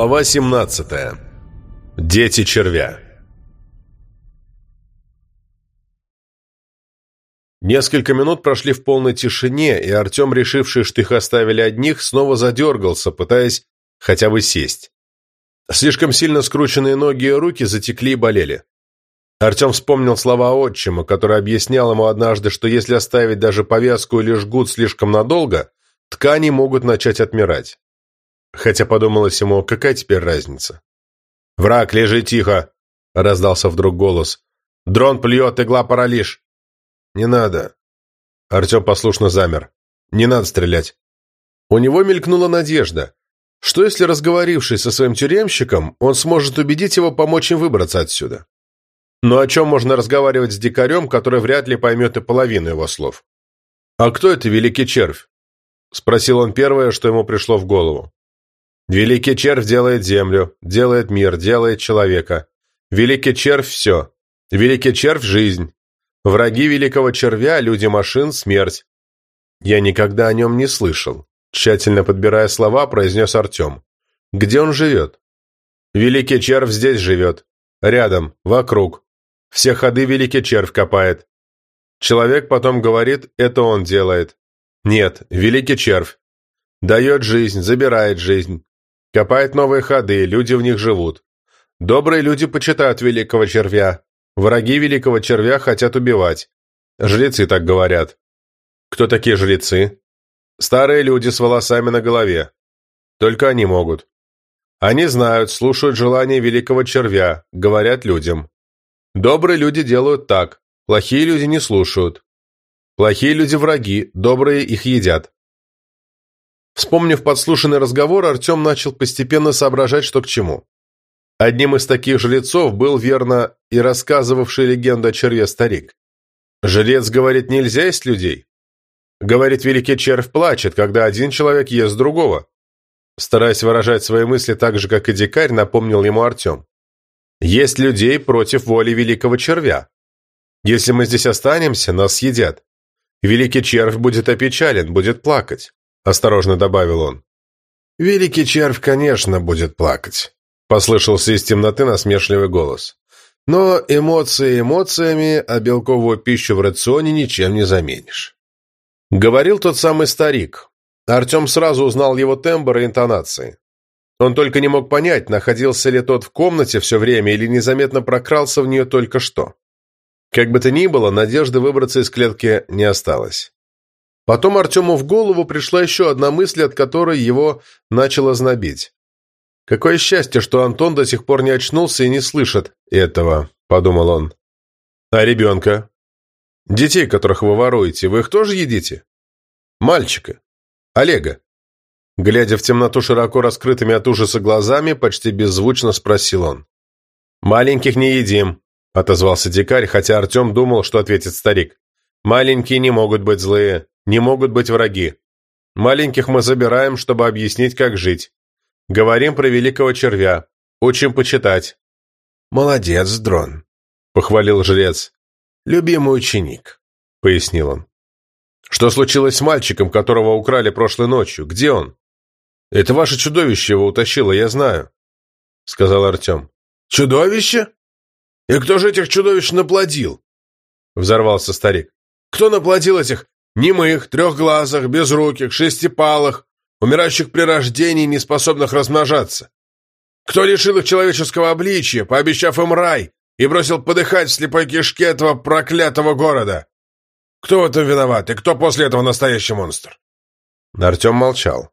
Глава 17. Дети червя. Несколько минут прошли в полной тишине, и Артем, решивший, что их оставили одних, снова задергался, пытаясь хотя бы сесть. Слишком сильно скрученные ноги и руки затекли и болели. Артем вспомнил слова отчима, который объяснял ему однажды, что если оставить даже повязку или жгут слишком надолго, ткани могут начать отмирать. Хотя подумалось ему, какая теперь разница? «Враг, лежи тихо!» — раздался вдруг голос. «Дрон плюет, игла паралиш!» «Не надо!» Артем послушно замер. «Не надо стрелять!» У него мелькнула надежда. Что если, разговорившись со своим тюремщиком, он сможет убедить его помочь им выбраться отсюда? Но о чем можно разговаривать с дикарем, который вряд ли поймет и половину его слов? «А кто это великий червь?» — спросил он первое, что ему пришло в голову. Великий червь делает землю, делает мир, делает человека. Великий червь – все. Великий червь – жизнь. Враги великого червя – люди машин, смерть. Я никогда о нем не слышал. Тщательно подбирая слова, произнес Артем. Где он живет? Великий червь здесь живет. Рядом, вокруг. Все ходы великий червь копает. Человек потом говорит, это он делает. Нет, великий червь. Дает жизнь, забирает жизнь. Копает новые ходы, люди в них живут. Добрые люди почитают великого червя. Враги великого червя хотят убивать. Жрецы так говорят. Кто такие жрецы? Старые люди с волосами на голове. Только они могут. Они знают, слушают желания великого червя, говорят людям. Добрые люди делают так, плохие люди не слушают. Плохие люди враги, добрые их едят. Вспомнив подслушанный разговор, Артем начал постепенно соображать, что к чему. Одним из таких жрецов был, верно, и рассказывавший легенду о черве старик. Жрец говорит, нельзя есть людей. Говорит, великий червь плачет, когда один человек ест другого. Стараясь выражать свои мысли так же, как и дикарь, напомнил ему Артем. Есть людей против воли великого червя. Если мы здесь останемся, нас съедят. Великий червь будет опечален, будет плакать. — осторожно добавил он. «Великий червь, конечно, будет плакать», — послышался из темноты насмешливый голос. «Но эмоции эмоциями, а белковую пищу в рационе ничем не заменишь». Говорил тот самый старик. Артем сразу узнал его тембр и интонации. Он только не мог понять, находился ли тот в комнате все время или незаметно прокрался в нее только что. Как бы то ни было, надежды выбраться из клетки не осталось. Потом Артему в голову пришла еще одна мысль, от которой его начало знобить. «Какое счастье, что Антон до сих пор не очнулся и не слышит этого», — подумал он. «А ребенка? Детей, которых вы воруете, вы их тоже едите? Мальчика? Олега?» Глядя в темноту широко раскрытыми от ужаса глазами, почти беззвучно спросил он. «Маленьких не едим», — отозвался дикарь, хотя Артем думал, что ответит старик. «Маленькие не могут быть злые не могут быть враги. Маленьких мы забираем, чтобы объяснить, как жить. Говорим про великого червя. Учим почитать». «Молодец, Дрон», — похвалил жрец. «Любимый ученик», — пояснил он. «Что случилось с мальчиком, которого украли прошлой ночью? Где он?» «Это ваше чудовище его утащило, я знаю», — сказал Артем. «Чудовище? И кто же этих чудовищ наплодил?» — взорвался старик. «Кто наплодил этих Немых, трехглазых, безруких, шестипалых, умирающих при рождении, неспособных размножаться. Кто лишил их человеческого обличия, пообещав им рай, и бросил подыхать в слепой кишке этого проклятого города? Кто в этом виноват, и кто после этого настоящий монстр?» Артем молчал.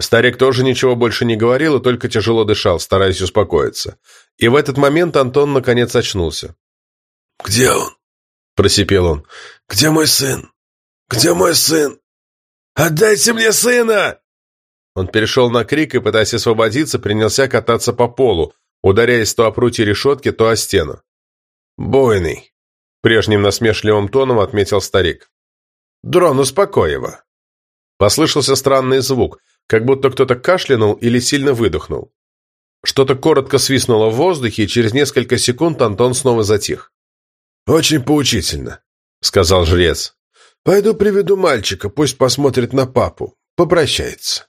Старик тоже ничего больше не говорил и только тяжело дышал, стараясь успокоиться. И в этот момент Антон наконец очнулся. «Где он?» – просипел он. «Где мой сын?» «Где мой сын? Отдайте мне сына!» Он перешел на крик и, пытаясь освободиться, принялся кататься по полу, ударяясь то о прутье решетки, то о стену. «Бойный», — прежним насмешливым тоном отметил старик. «Дрон, успокой его». Послышался странный звук, как будто кто-то кашлянул или сильно выдохнул. Что-то коротко свистнуло в воздухе, и через несколько секунд Антон снова затих. «Очень поучительно», — сказал жрец. Пойду приведу мальчика, пусть посмотрит на папу. Попрощается.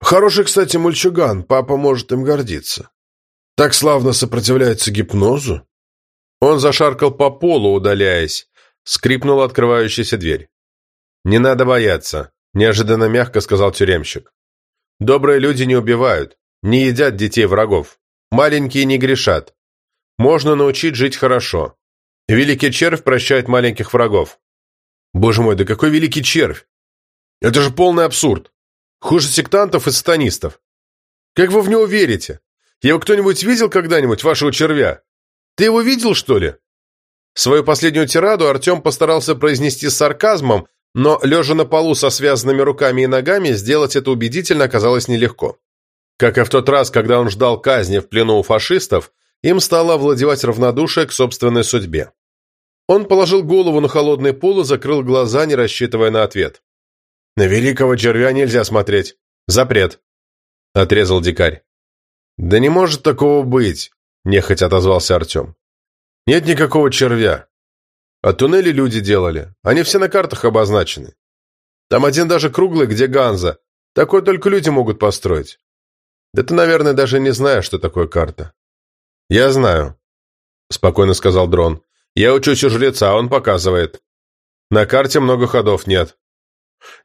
Хороший, кстати, мальчуган, папа может им гордиться. Так славно сопротивляется гипнозу. Он зашаркал по полу, удаляясь. Скрипнула открывающаяся дверь. «Не надо бояться», – неожиданно мягко сказал тюремщик. «Добрые люди не убивают, не едят детей врагов. Маленькие не грешат. Можно научить жить хорошо. Великий червь прощает маленьких врагов. Боже мой, да какой великий червь! Это же полный абсурд. Хуже сектантов и сатанистов. Как вы в него верите? Его кто-нибудь видел когда-нибудь, вашего червя? Ты его видел, что ли? Свою последнюю тираду Артем постарался произнести с сарказмом, но, лежа на полу со связанными руками и ногами, сделать это убедительно оказалось нелегко. Как и в тот раз, когда он ждал казни в плену у фашистов, им стало овладевать равнодушие к собственной судьбе. Он положил голову на холодный пол и закрыл глаза, не рассчитывая на ответ. «На великого червя нельзя смотреть. Запрет», — отрезал дикарь. «Да не может такого быть», — нехотя отозвался Артем. «Нет никакого червя. А туннели люди делали. Они все на картах обозначены. Там один даже круглый, где Ганза. Такой только люди могут построить. Да ты, наверное, даже не знаешь, что такое карта. Я знаю, спокойно сказал дрон. Я учусь у жреца, он показывает. На карте много ходов нет.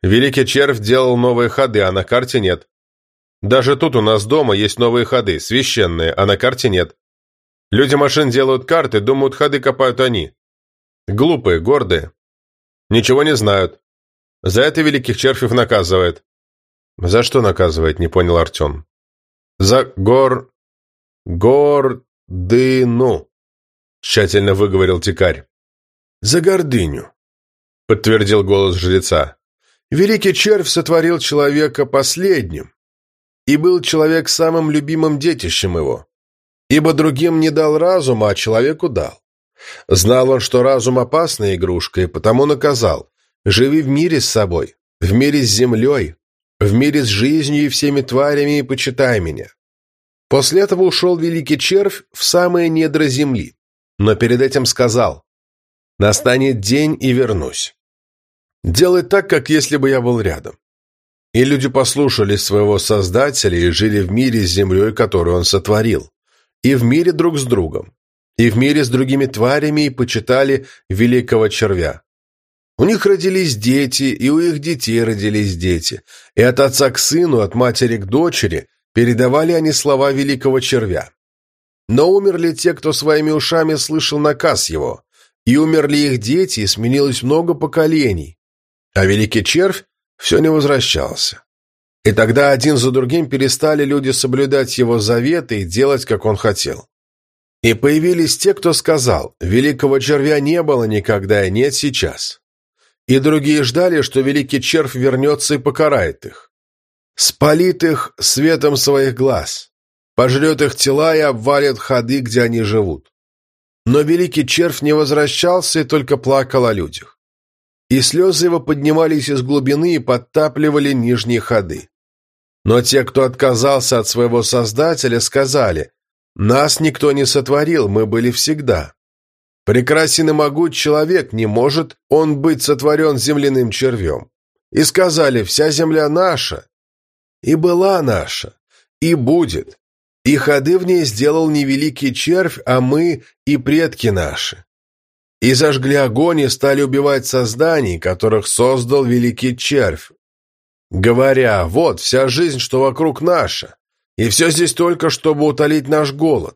Великий червь делал новые ходы, а на карте нет. Даже тут у нас дома есть новые ходы, священные, а на карте нет. Люди машин делают карты, думают, ходы копают они. Глупые, гордые. Ничего не знают. За это великих червев наказывает. За что наказывает, не понял Артем. За гор... гордыну, тщательно выговорил тикарь. За гордыню, подтвердил голос жреца. Великий червь сотворил человека последним, и был человек самым любимым детищем его, ибо другим не дал разума, а человеку дал. Знал он, что разум – опасная игрушка, и потому наказал. Живи в мире с собой, в мире с землей, в мире с жизнью и всеми тварями, и почитай меня. После этого ушел великий червь в самые недра земли, но перед этим сказал «Настанет день и вернусь». Делай так, как если бы я был рядом. И люди послушались своего Создателя и жили в мире с землей, которую он сотворил, и в мире друг с другом и в мире с другими тварями и почитали великого червя. У них родились дети, и у их детей родились дети, и от отца к сыну, от матери к дочери передавали они слова великого червя. Но умерли те, кто своими ушами слышал наказ его, и умерли их дети, и сменилось много поколений, а великий червь все не возвращался. И тогда один за другим перестали люди соблюдать его заветы и делать, как он хотел. И появились те, кто сказал, великого червя не было никогда и нет сейчас. И другие ждали, что великий червь вернется и покарает их. Спалит их светом своих глаз, пожрет их тела и обвалит ходы, где они живут. Но великий червь не возвращался и только плакал о людях. И слезы его поднимались из глубины и подтапливали нижние ходы. Но те, кто отказался от своего Создателя, сказали, нас никто не сотворил, мы были всегда. Прекрасен и могуч человек, не может он быть сотворен земляным червем. И сказали, вся земля наша, и была наша, и будет. И ходы в ней сделал не великий червь, а мы и предки наши. И зажгли огонь и стали убивать созданий, которых создал великий червь, говоря, вот вся жизнь, что вокруг наша. И все здесь только, чтобы утолить наш голод.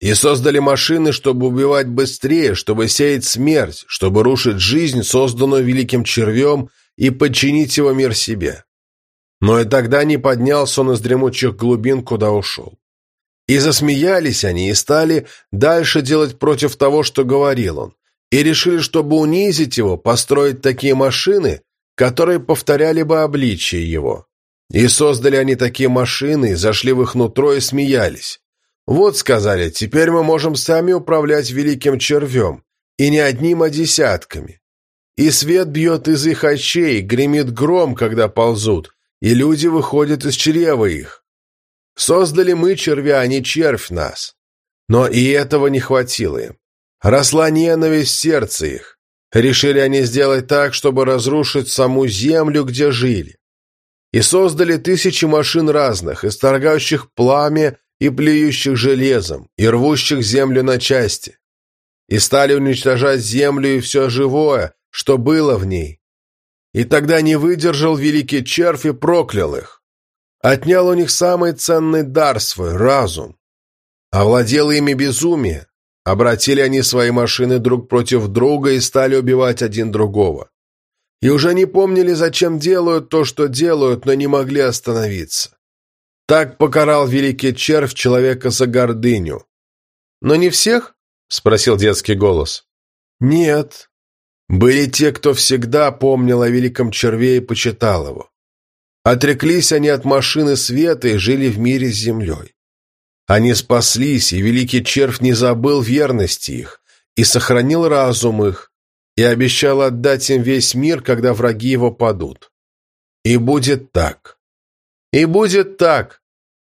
И создали машины, чтобы убивать быстрее, чтобы сеять смерть, чтобы рушить жизнь, созданную великим червем, и подчинить его мир себе. Но и тогда не поднялся он из дремучих глубин, куда ушел. И засмеялись они, и стали дальше делать против того, что говорил он, и решили, чтобы унизить его, построить такие машины, которые повторяли бы обличие его. И создали они такие машины, зашли в их нутро и смеялись. Вот, сказали, теперь мы можем сами управлять великим червем, и не одним, а десятками. И свет бьет из их очей, гремит гром, когда ползут, и люди выходят из чрева их. Создали мы червя, а не червь нас. Но и этого не хватило им. Росла ненависть в сердце их. Решили они сделать так, чтобы разрушить саму землю, где жили. и создали тысячи машин разных, исторгающих пламя и плюющих железом, и рвущих землю на части, и стали уничтожать землю и все живое, что было в ней. И тогда не выдержал великий червь и проклял их. Отнял у них самый ценный дар свой – разум. Овладело ими безумие. Обратили они свои машины друг против друга и стали убивать один другого. И уже не помнили, зачем делают то, что делают, но не могли остановиться. Так покарал великий червь человека за гордыню. «Но не всех?» – спросил детский голос. «Нет. Были те, кто всегда помнил о великом черве и почитал его. Отреклись они от машины света и жили в мире с землей. Они спаслись, и великий червь не забыл верности их, и сохранил разум их, и обещал отдать им весь мир, когда враги его падут. И будет так. И будет так,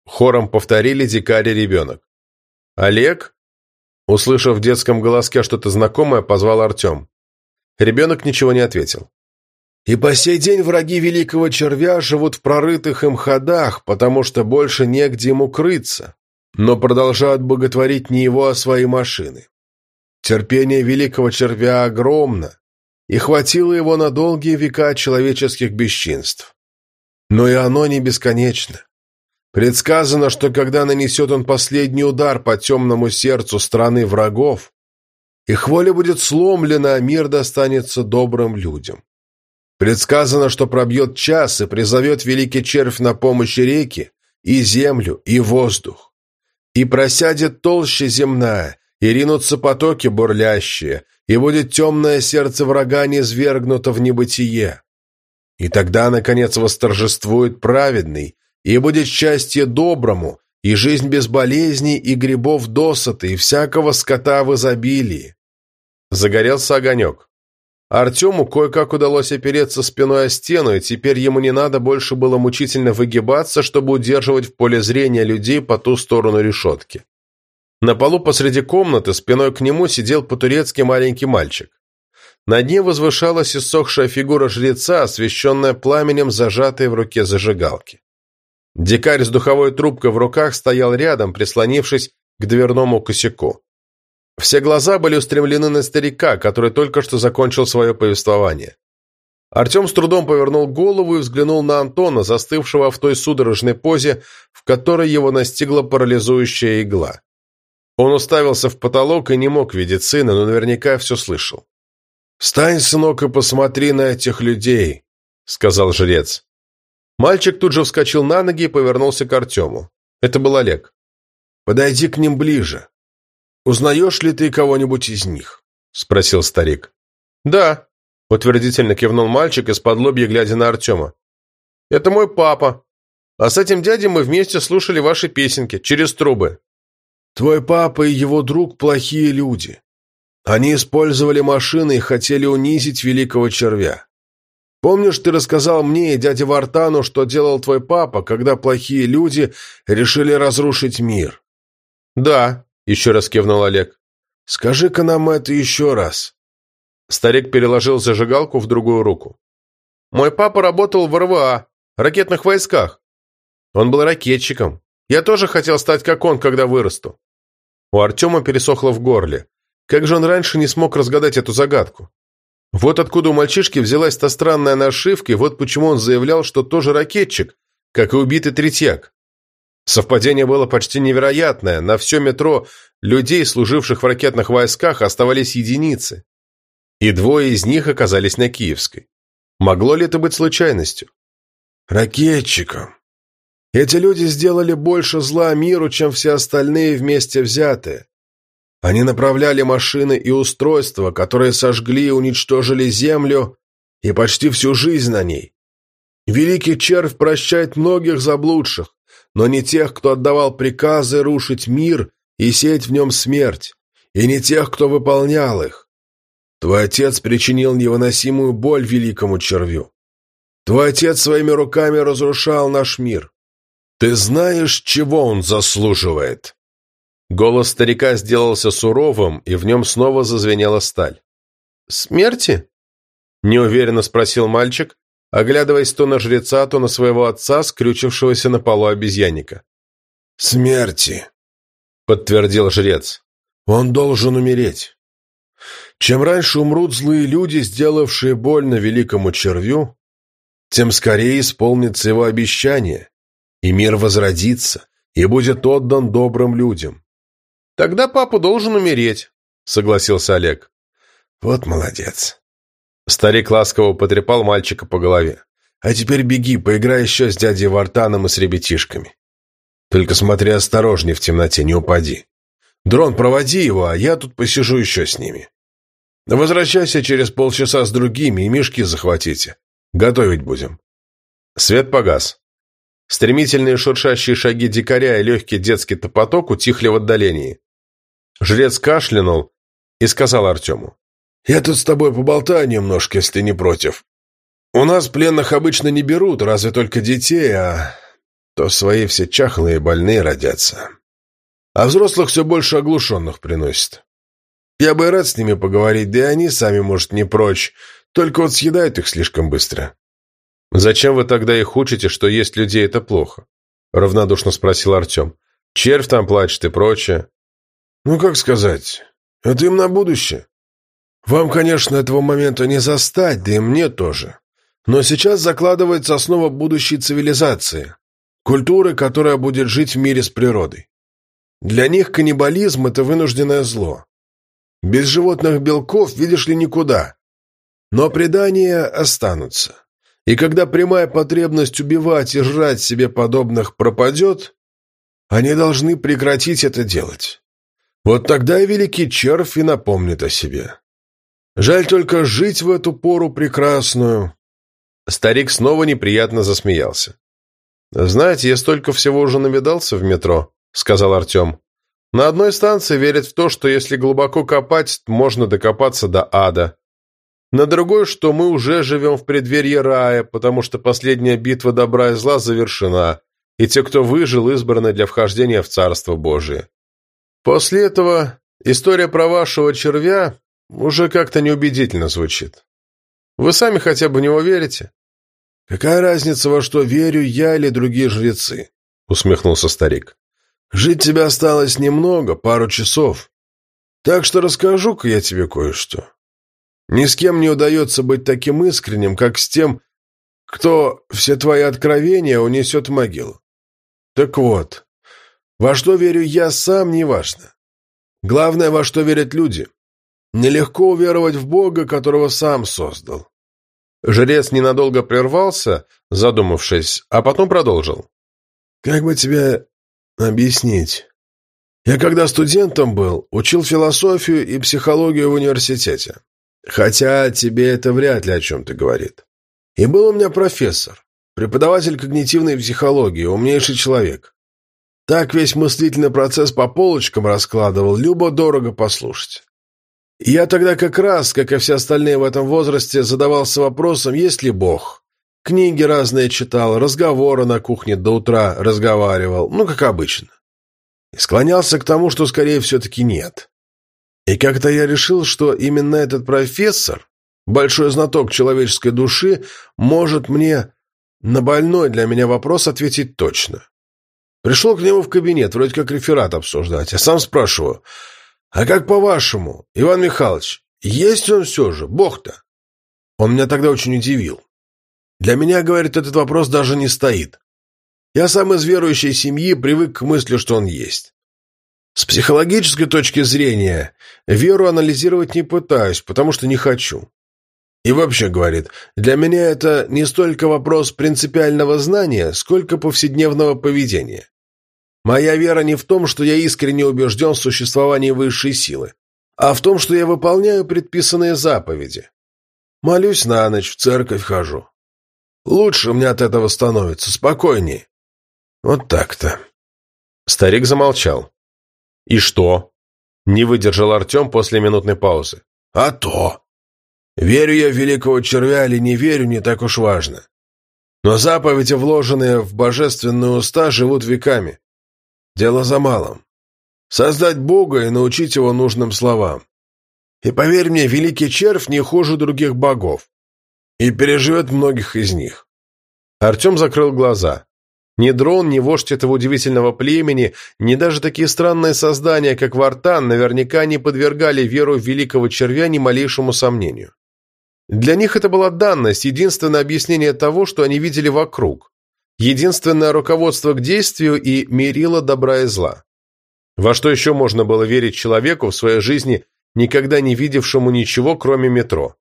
хором повторили дикарь и ребенок. Олег, услышав в детском голоске что-то знакомое, позвал Артем. Ребенок ничего не ответил. И по сей день враги великого червя живут в прорытых им ходах, потому что больше негде ему крыться, но продолжают боготворить не его, а свои машины. Терпение великого червя огромно, и хватило его на долгие века человеческих бесчинств. Но и оно не бесконечно. Предсказано, что когда нанесет он последний удар по темному сердцу страны врагов, их воля будет сломлена, а мир достанется добрым людям. Предсказано, что пробьет час и призовет великий червь на помощь реки, и землю, и воздух. И просядет толще земная, и ринутся потоки бурлящие, и будет темное сердце врага низвергнуто в небытие. И тогда, наконец, восторжествует праведный, и будет счастье доброму, и жизнь без болезней, и грибов досыта, и всякого скота в изобилии. Загорелся огонек. Артему кое-как удалось опереться спиной о стену, и теперь ему не надо больше было мучительно выгибаться, чтобы удерживать в поле зрения людей по ту сторону решетки. На полу посреди комнаты спиной к нему сидел по-турецки маленький мальчик. Над ним возвышалась иссохшая фигура жреца, освещенная пламенем, зажатой в руке зажигалки. Дикарь с духовой трубкой в руках стоял рядом, прислонившись к дверному косяку. Все глаза были устремлены на старика, который только что закончил свое повествование. Артем с трудом повернул голову и взглянул на Антона, застывшего в той судорожной позе, в которой его настигла парализующая игла. Он уставился в потолок и не мог видеть сына, но наверняка все слышал. «Встань, сынок, и посмотри на этих людей», — сказал жрец. Мальчик тут же вскочил на ноги и повернулся к Артему. Это был Олег. «Подойди к ним ближе. «Узнаешь ли ты кого-нибудь из них?» – спросил старик. «Да», – утвердительно кивнул мальчик из-под лобья, глядя на Артема. «Это мой папа. А с этим дядей мы вместе слушали ваши песенки через трубы». «Твой папа и его друг – плохие люди. Они использовали машины и хотели унизить великого червя. Помнишь, ты рассказал мне и дяде Вартану, что делал твой папа, когда плохие люди решили разрушить мир?» «Да», еще раз кивнул Олег. «Скажи-ка нам это еще раз». Старик переложил зажигалку в другую руку. «Мой папа работал в РВА, ракетных войсках. Он был ракетчиком. Я тоже хотел стать как он, когда вырасту». У Артема пересохло в горле. Как же он раньше не смог разгадать эту загадку? Вот откуда у мальчишки взялась та странная нашивка, и вот почему он заявлял, что тоже ракетчик, как и убитый третьяк. Совпадение было почти невероятное. На все метро людей, служивших в ракетных войсках, оставались единицы. И двое из них оказались на Киевской. Могло ли это быть случайностью? Ракетчиком. Эти люди сделали больше зла миру, чем все остальные вместе взятые. Они направляли машины и устройства, которые сожгли и уничтожили Землю и почти всю жизнь на ней. Великий червь прощает многих заблудших, но не тех, кто отдавал приказы рушить мир и сеять в нем смерть, и не тех, кто выполнял их. Твой отец причинил невыносимую боль великому червю. Твой отец своими руками разрушал наш мир. Ты знаешь, чего он заслуживает?» Голос старика сделался суровым, и в нем снова зазвенела сталь. «Смерти?» – неуверенно спросил мальчик, оглядываясь то на жреца, то на своего отца, скрючившегося на полу обезьянника. «Смерти», — подтвердил жрец. «Он должен умереть. Чем раньше умрут злые люди, сделавшие больно великому червю, тем скорее исполнится его обещание, и мир возродится, и будет отдан добрым людям. Тогда папа должен умереть, согласился Олег. Вот молодец. Старик ласково потрепал мальчика по голове. А теперь беги, поиграй еще с дядей Вартаном и с ребятишками. Только смотри осторожней в темноте, не упади. Дрон, проводи его, а я тут посижу еще с ними. Возвращайся через полчаса с другими и мешки захватите. Готовить будем. Свет погас. Стремительные шуршащие шаги дикаря и легкий детский топоток утихли в отдалении. Жрец кашлянул и сказал Артему. «Я тут с тобой поболтаю немножко, если не против. У нас пленных обычно не берут, разве только детей, а то свои все чахлые и больные родятся. А взрослых все больше оглушенных приносят. Я бы рад с ними поговорить, да и они сами, может, не прочь, только вот съедают их слишком быстро. «Зачем вы тогда их учите, что есть людей это плохо?» — равнодушно спросил Артем. «Червь там плачет и прочее». «Ну, как сказать, это им на будущее. Вам, конечно, этого момента не застать, да и мне тоже. Но сейчас закладывается основа будущей цивилизации, культуры, которая будет жить в мире с природой. Для них каннибализм – это вынужденное зло. Без животных белков, видишь ли, никуда. Но предания останутся. И когда прямая потребность убивать и жрать себе подобных пропадет, они должны прекратить это делать. Вот тогда и великий червь и напомнит о себе. Жаль только жить в эту пору прекрасную. Старик снова неприятно засмеялся. «Знаете, я столько всего уже навидался в метро», — сказал Артем. На одной станции верят в то, что если глубоко копать, можно докопаться до ада. На другой, что мы уже живем в преддверии рая, потому что последняя битва добра и зла завершена, и те, кто выжил, избраны для вхождения в Царство Божие. После этого история про вашего червя уже как-то неубедительно звучит. Вы сами хотя бы в него верите? «Какая разница, во что верю я или другие жрецы?» — усмехнулся старик. Жить тебе осталось немного, пару часов. Так что расскажу-ка я тебе кое-что. Ни с кем не удается быть таким искренним, как с тем, кто все твои откровения унесет в могилу. Так вот, во что верю я сам, неважно. Главное, во что верят люди. Нелегко уверовать в Бога, которого сам создал. Жрец ненадолго прервался, задумавшись, а потом продолжил. «Как бы тебе Объяснить. Я когда студентом был, учил философию и психологию в университете. Хотя тебе это вряд ли о чем-то говорит. И был у меня профессор, преподаватель когнитивной психологии, умнейший человек. Так весь мыслительный процесс по полочкам раскладывал, любо-дорого послушать. Я тогда как раз, как и все остальные в этом возрасте, задавался вопросом, есть ли Бог, Книги разные читал, разговоры на кухне до утра разговаривал, ну, как обычно. И склонялся к тому, что скорее все-таки нет. И как-то я решил, что именно этот профессор, большой знаток человеческой души, может мне на больной для меня вопрос ответить точно. Пришел к нему в кабинет, вроде как реферат обсуждать, а сам спрашиваю, а как по-вашему, Иван Михайлович, есть он все же, Бог-то? Он меня тогда очень удивил. Для меня, говорит, этот вопрос даже не стоит. Я сам из верующей семьи привык к мысли, что он есть. С психологической точки зрения, веру анализировать не пытаюсь, потому что не хочу. И вообще, говорит, для меня это не столько вопрос принципиального знания, сколько повседневного поведения. Моя вера не в том, что я искренне убежден в существовании высшей силы, а в том, что я выполняю предписанные заповеди. Молюсь на ночь, в церковь хожу. Лучше мне от этого становится, спокойнее. Вот так-то. Старик замолчал. «И что?» Не выдержал Артем после минутной паузы. «А то! Верю я в великого червя или не верю, не так уж важно. Но заповеди, вложенные в божественные уста, живут веками. Дело за малым. Создать Бога и научить его нужным словам. И поверь мне, великий червь не хуже других богов. и переживет многих из них. Артем закрыл глаза. Ни дрон, ни вождь этого удивительного племени, ни даже такие странные создания, как Вартан, наверняка не подвергали веру великого червя ни малейшему сомнению. Для них это была данность, единственное объяснение того, что они видели вокруг. Единственное руководство к действию и мерило добра и зла. Во что еще можно было верить человеку в своей жизни, никогда не видевшему ничего, кроме метро?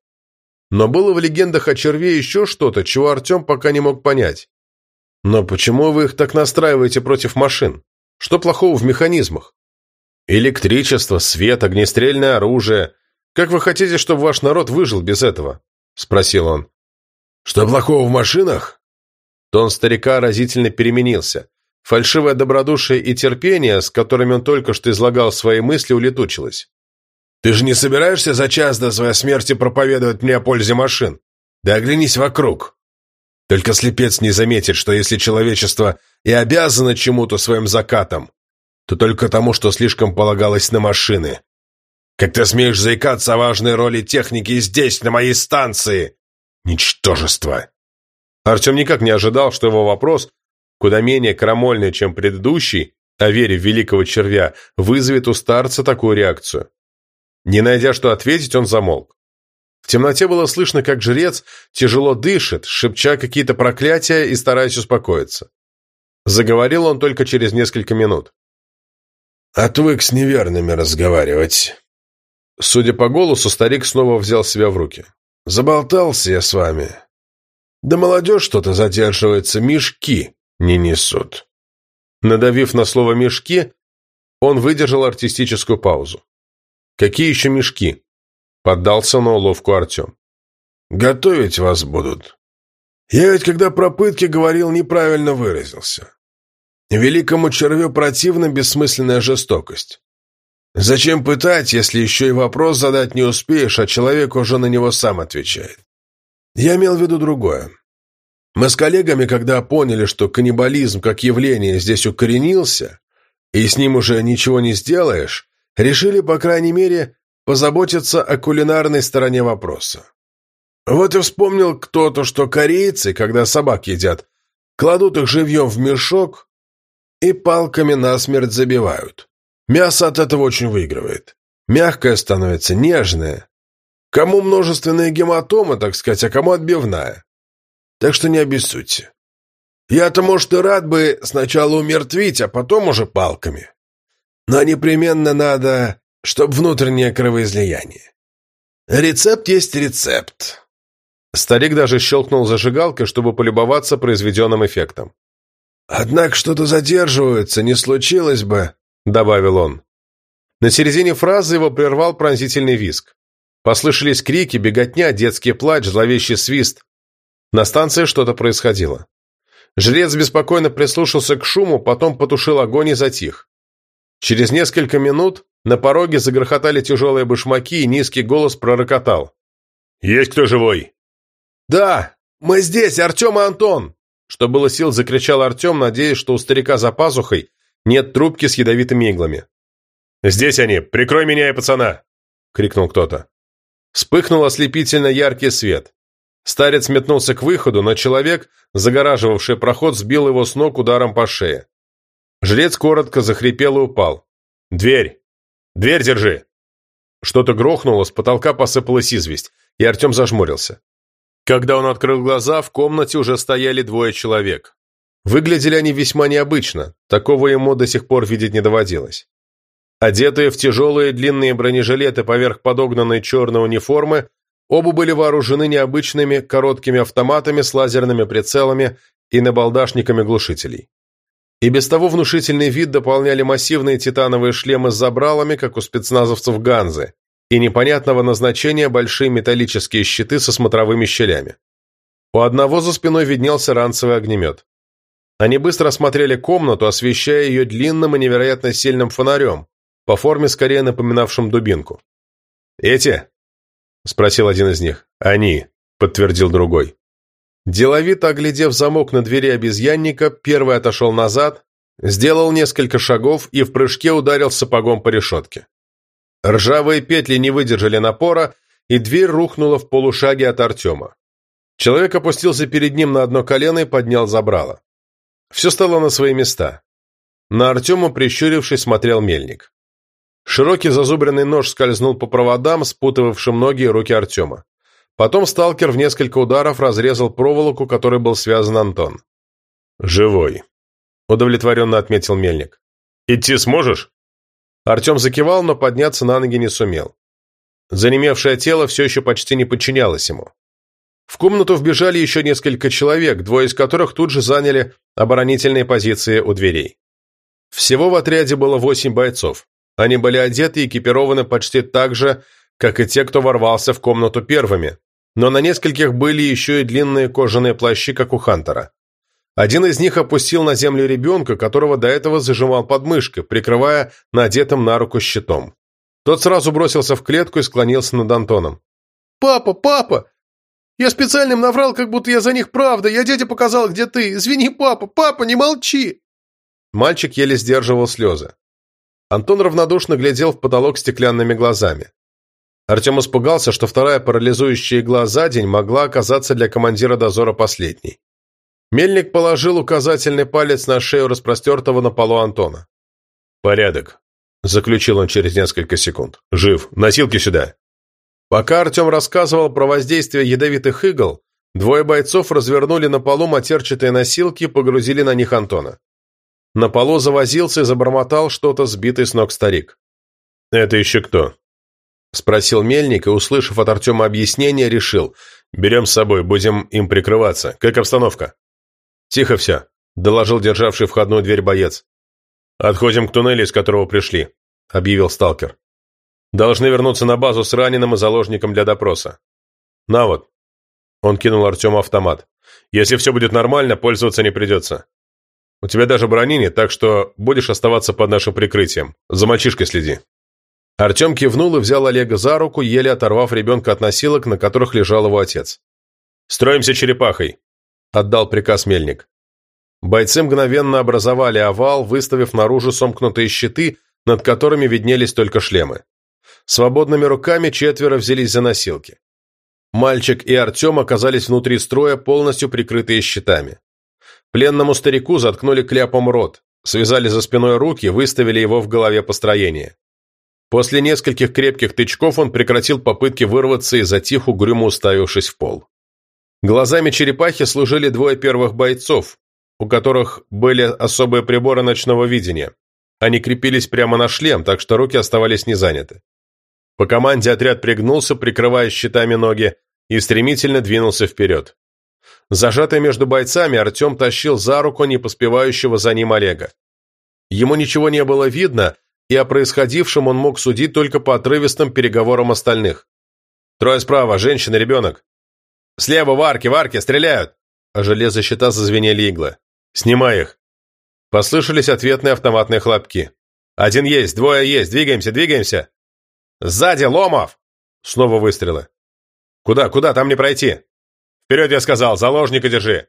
Но было в легендах о черве еще что-то, чего Артем пока не мог понять. Но почему вы их так настраиваете против машин? Что плохого в механизмах? Электричество, свет, огнестрельное оружие. Как вы хотите, чтобы ваш народ выжил без этого? Спросил он. Что плохого в машинах? Тон старика разительно переменился. Фальшивое добродушие и терпение, с которыми он только что излагал свои мысли, улетучилось. Ты же не собираешься за час до своей смерти проповедовать мне о пользе машин? Да оглянись вокруг. Только слепец не заметит, что если человечество и обязано чему-то своим закатом, то только тому, что слишком полагалось на машины. Как ты смеешь заикаться о важной роли техники здесь, на моей станции? Ничтожество!» Артем никак не ожидал, что его вопрос, куда менее крамольный, чем предыдущий, о вере в великого червя, вызовет у старца такую реакцию. Не найдя что ответить, он замолк. В темноте было слышно, как жрец тяжело дышит, шепча какие-то проклятия и стараясь успокоиться. Заговорил он только через несколько минут. «Отвык с неверными разговаривать». Судя по голосу, старик снова взял себя в руки. «Заболтался я с вами. Да молодежь что-то задерживается, мешки не несут». Надавив на слово «мешки», он выдержал артистическую паузу. «Какие еще мешки?» Поддался на уловку Артем. «Готовить вас будут. Я ведь, когда про пытки говорил, неправильно выразился. Великому червю противна бессмысленная жестокость. Зачем пытать, если еще и вопрос задать не успеешь, а человек уже на него сам отвечает? Я имел в виду другое. Мы с коллегами, когда поняли, что каннибализм как явление здесь укоренился, и с ним уже ничего не сделаешь, решили, по крайней мере, позаботиться о кулинарной стороне вопроса. Вот и вспомнил кто-то, что корейцы, когда собак едят, кладут их живьем в мешок и палками насмерть забивают. Мясо от этого очень выигрывает. Мягкое становится, нежное. Кому множественные гематомы, так сказать, а кому отбивная. Так что не обессудьте. Я-то, может, и рад бы сначала умертвить, а потом уже палками. Но непременно надо чтоб внутреннее кровоизлияние. Рецепт есть рецепт. Старик даже щелкнул зажигалкой, чтобы полюбоваться произведенным эффектом. «Однако что-то задерживается, не случилось бы», — добавил он. На середине фразы его прервал пронзительный визг. Послышались крики, беготня, детский плач, зловещий свист. На станции что-то происходило. Жрец беспокойно прислушался к шуму, потом потушил огонь и затих. Через несколько минут на пороге загрохотали тяжелые башмаки, и низкий голос пророкотал. «Есть кто живой?» «Да, мы здесь, Артем и Антон!» Что было сил, закричал Артем, надеясь, что у старика за пазухой нет трубки с ядовитыми иглами. «Здесь они! Прикрой меня и пацана!» — крикнул кто-то. Вспыхнул ослепительно яркий свет. Старец метнулся к выходу, но человек, загораживавший проход, сбил его с ног ударом по шее. Жрец коротко захрипел и упал. «Дверь! Дверь держи!» Что-то грохнуло, с потолка посыпалась известь, и Артем зажмурился. Когда он открыл глаза, в комнате уже стояли двое человек. Выглядели они весьма необычно, такого ему до сих пор видеть не доводилось. Одетые в тяжелые длинные бронежилеты поверх подогнанной черной униформы, оба были вооружены необычными короткими автоматами с лазерными прицелами и набалдашниками глушителей. И без того внушительный вид дополняли массивные титановые шлемы с забралами, как у спецназовцев Ганзы, и непонятного назначения большие металлические щиты со смотровыми щелями. У одного за спиной виднелся ранцевый огнемет. Они быстро осмотрели комнату, освещая ее длинным и невероятно сильным фонарем, по форме скорее напоминавшим дубинку. «Эти?» – спросил один из них. «Они», – подтвердил другой. Деловито оглядев замок на двери обезьянника, первый отошел назад, сделал несколько шагов и в прыжке ударил сапогом по решетке. Ржавые петли не выдержали напора, и дверь рухнула в полушаге от Артема. Человек опустился перед ним на одно колено и поднял забрало. Все стало на свои места. На Артема, прищурившись, смотрел мельник. Широкий зазубренный нож скользнул по проводам, спутывавшим ноги и руки Артема. Потом сталкер в несколько ударов разрезал проволоку, которой был связан Антон. «Живой», — удовлетворенно отметил мельник. «Идти сможешь?» Артем закивал, но подняться на ноги не сумел. Занемевшее тело все еще почти не подчинялось ему. В комнату вбежали еще несколько человек, двое из которых тут же заняли оборонительные позиции у дверей. Всего в отряде было восемь бойцов. Они были одеты и экипированы почти так же, как и те, кто ворвался в комнату первыми, но на нескольких были еще и длинные кожаные плащи, как у Хантера. Один из них опустил на землю ребенка, которого до этого зажимал под прикрывая надетым на руку щитом. Тот сразу бросился в клетку и склонился над Антоном. «Папа, папа! Я специально им наврал, как будто я за них правда. Я дяде показал, где ты. Извини, папа, папа, не молчи!» Мальчик еле сдерживал слезы. Антон равнодушно глядел в потолок стеклянными глазами. Артем испугался, что вторая парализующая игла за день могла оказаться для командира дозора последней. Мельник положил указательный палец на шею распростертого на полу Антона. «Порядок», — заключил он через несколько секунд. «Жив. Носилки сюда». Пока Артем рассказывал про воздействие ядовитых игл, двое бойцов развернули на полу матерчатые носилки и погрузили на них Антона. На полу завозился и забормотал что-то сбитый с ног старик. «Это еще кто?» Спросил Мельник и, услышав от Артема объяснение, решил. «Берем с собой, будем им прикрываться. Как обстановка?» «Тихо все», — доложил державший входную дверь боец. «Отходим к туннелю, из которого пришли», — объявил сталкер. «Должны вернуться на базу с раненым и заложником для допроса. На вот». Он кинул Артему автомат. «Если все будет нормально, пользоваться не придется. У тебя даже брони нет, так что будешь оставаться под нашим прикрытием. За мальчишкой следи». Артем кивнул и взял Олега за руку, еле оторвав ребенка от носилок, на которых лежал его отец. «Строимся черепахой», — отдал приказ Мельник. Бойцы мгновенно образовали овал, выставив наружу сомкнутые щиты, над которыми виднелись только шлемы. Свободными руками четверо взялись за носилки. Мальчик и Артем оказались внутри строя, полностью прикрытые щитами. Пленному старику заткнули кляпом рот, связали за спиной руки, выставили его в голове построения. После нескольких крепких тычков он прекратил попытки вырваться и затих, угрюмо уставившись в пол. Глазами черепахи служили двое первых бойцов, у которых были особые приборы ночного видения. Они крепились прямо на шлем, так что руки оставались не заняты. По команде отряд пригнулся, прикрывая щитами ноги, и стремительно двинулся вперед. Зажатый между бойцами, Артем тащил за руку не поспевающего за ним Олега. Ему ничего не было видно, и о происходившем он мог судить только по отрывистым переговорам остальных. «Трое справа, женщина, ребенок!» «Слева, в арке, в арке, стреляют!» А железо щита зазвенели иглы. «Снимай их!» Послышались ответные автоматные хлопки. «Один есть, двое есть, двигаемся, двигаемся!» «Сзади, Ломов!» Снова выстрелы. «Куда, куда, там не пройти!» «Вперед, я сказал! Заложника держи!»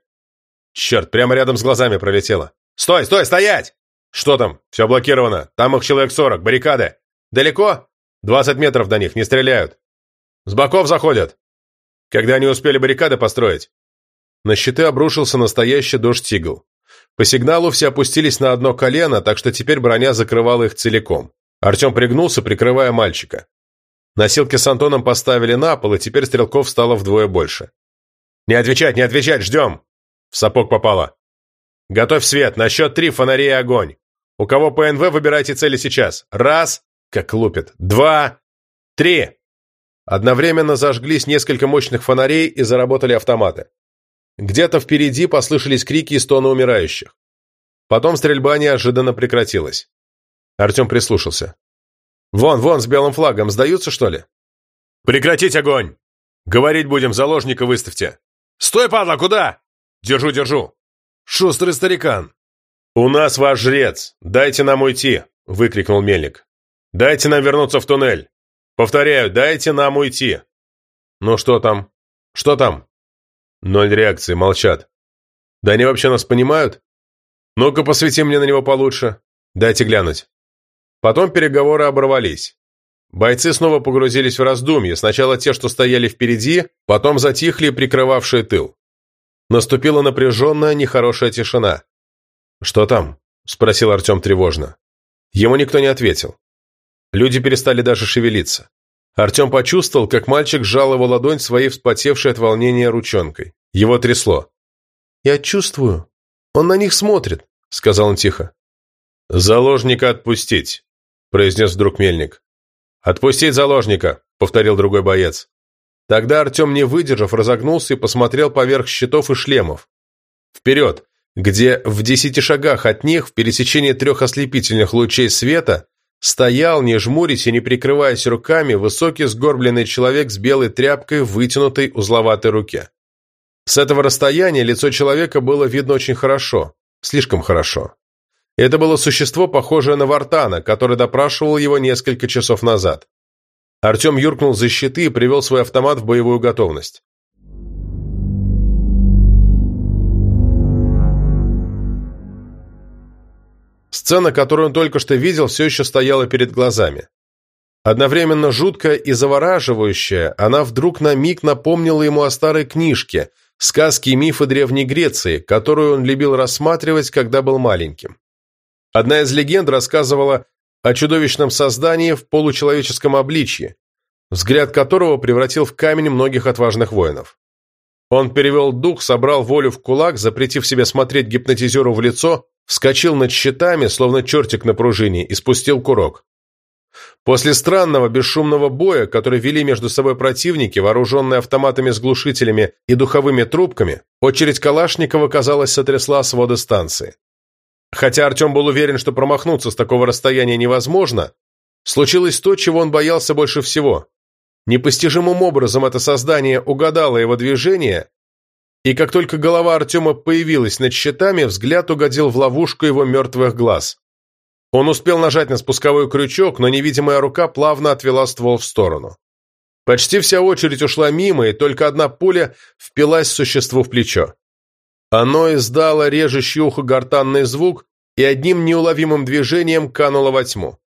Черт, прямо рядом с глазами пролетело. «Стой, стой, стоять!» «Что там? Все блокировано. Там их человек сорок. Баррикады. Далеко?» «Двадцать метров до них. Не стреляют. С боков заходят. Когда они успели баррикады построить?» На щиты обрушился настоящий дождь тигл. По сигналу все опустились на одно колено, так что теперь броня закрывала их целиком. Артем пригнулся, прикрывая мальчика. Носилки с Антоном поставили на пол, и теперь стрелков стало вдвое больше. «Не отвечать, не отвечать, ждем!» В сапог попало. «Готовь свет, на счет три фонари и огонь. У кого ПНВ, выбирайте цели сейчас. Раз!» Как лупит. «Два! Три!» Одновременно зажглись несколько мощных фонарей и заработали автоматы. Где-то впереди послышались крики и стоны умирающих. Потом стрельба неожиданно прекратилась. Артем прислушался. «Вон, вон, с белым флагом, сдаются, что ли?» «Прекратить огонь! Говорить будем, заложника выставьте!» «Стой, падла, куда?» «Держу, держу!» «Шустрый старикан!» «У нас ваш жрец! Дайте нам уйти!» — выкрикнул Мельник. «Дайте нам вернуться в туннель! Повторяю, дайте нам уйти!» «Ну что там? Что там?» Ноль реакции, молчат. «Да они вообще нас понимают?» «Ну-ка, посвети мне на него получше. Дайте глянуть». Потом переговоры оборвались. Бойцы снова погрузились в раздумье, сначала те, что стояли впереди, потом затихли, прикрывавшие тыл. Наступила напряженная, нехорошая тишина. «Что там?» – спросил Артем тревожно. Ему никто не ответил. Люди перестали даже шевелиться. Артем почувствовал, как мальчик сжал его ладонь своей вспотевшей от волнения ручонкой. Его трясло. «Я чувствую. Он на них смотрит», – сказал он тихо. «Заложника отпустить», – произнес вдруг мельник. «Отпустить заложника», — повторил другой боец. Тогда Артем, не выдержав, разогнулся и посмотрел поверх щитов и шлемов. Вперед, где в десяти шагах от них, в пересечении трех ослепительных лучей света, стоял, не жмурясь и не прикрываясь руками, высокий сгорбленный человек с белой тряпкой в вытянутой узловатой руке. С этого расстояния лицо человека было видно очень хорошо, слишком хорошо. Это было существо, похожее на Вартана, который допрашивал его несколько часов назад. Артем юркнул за щиты и привел свой автомат в боевую готовность. Сцена, которую он только что видел, все еще стояла перед глазами. Одновременно жуткая и завораживающая, она вдруг на миг напомнила ему о старой книжке «Сказки и мифы Древней Греции», которую он любил рассматривать, когда был маленьким. Одна из легенд рассказывала о чудовищном создании в получеловеческом обличье, взгляд которого превратил в камень многих отважных воинов. Он перевел дух, собрал волю в кулак, запретив себе смотреть гипнотизеру в лицо, вскочил над щитами, словно чертик на пружине, и спустил курок. После странного, бесшумного боя, который вели между собой противники, вооруженные автоматами с глушителями и духовыми трубками, очередь Калашникова, казалось, сотрясла своды станции. Хотя Артем был уверен, что промахнуться с такого расстояния невозможно, случилось то, чего он боялся больше всего. Непостижимым образом это создание угадало его движение, и как только голова Артема появилась над щитами, взгляд угодил в ловушку его мертвых глаз. Он успел нажать на спусковой крючок, но невидимая рука плавно отвела ствол в сторону. Почти вся очередь ушла мимо, и только одна пуля впилась существу в плечо. Оно издало режущий ухо гортанный звук и одним неуловимым движением кануло во тьму.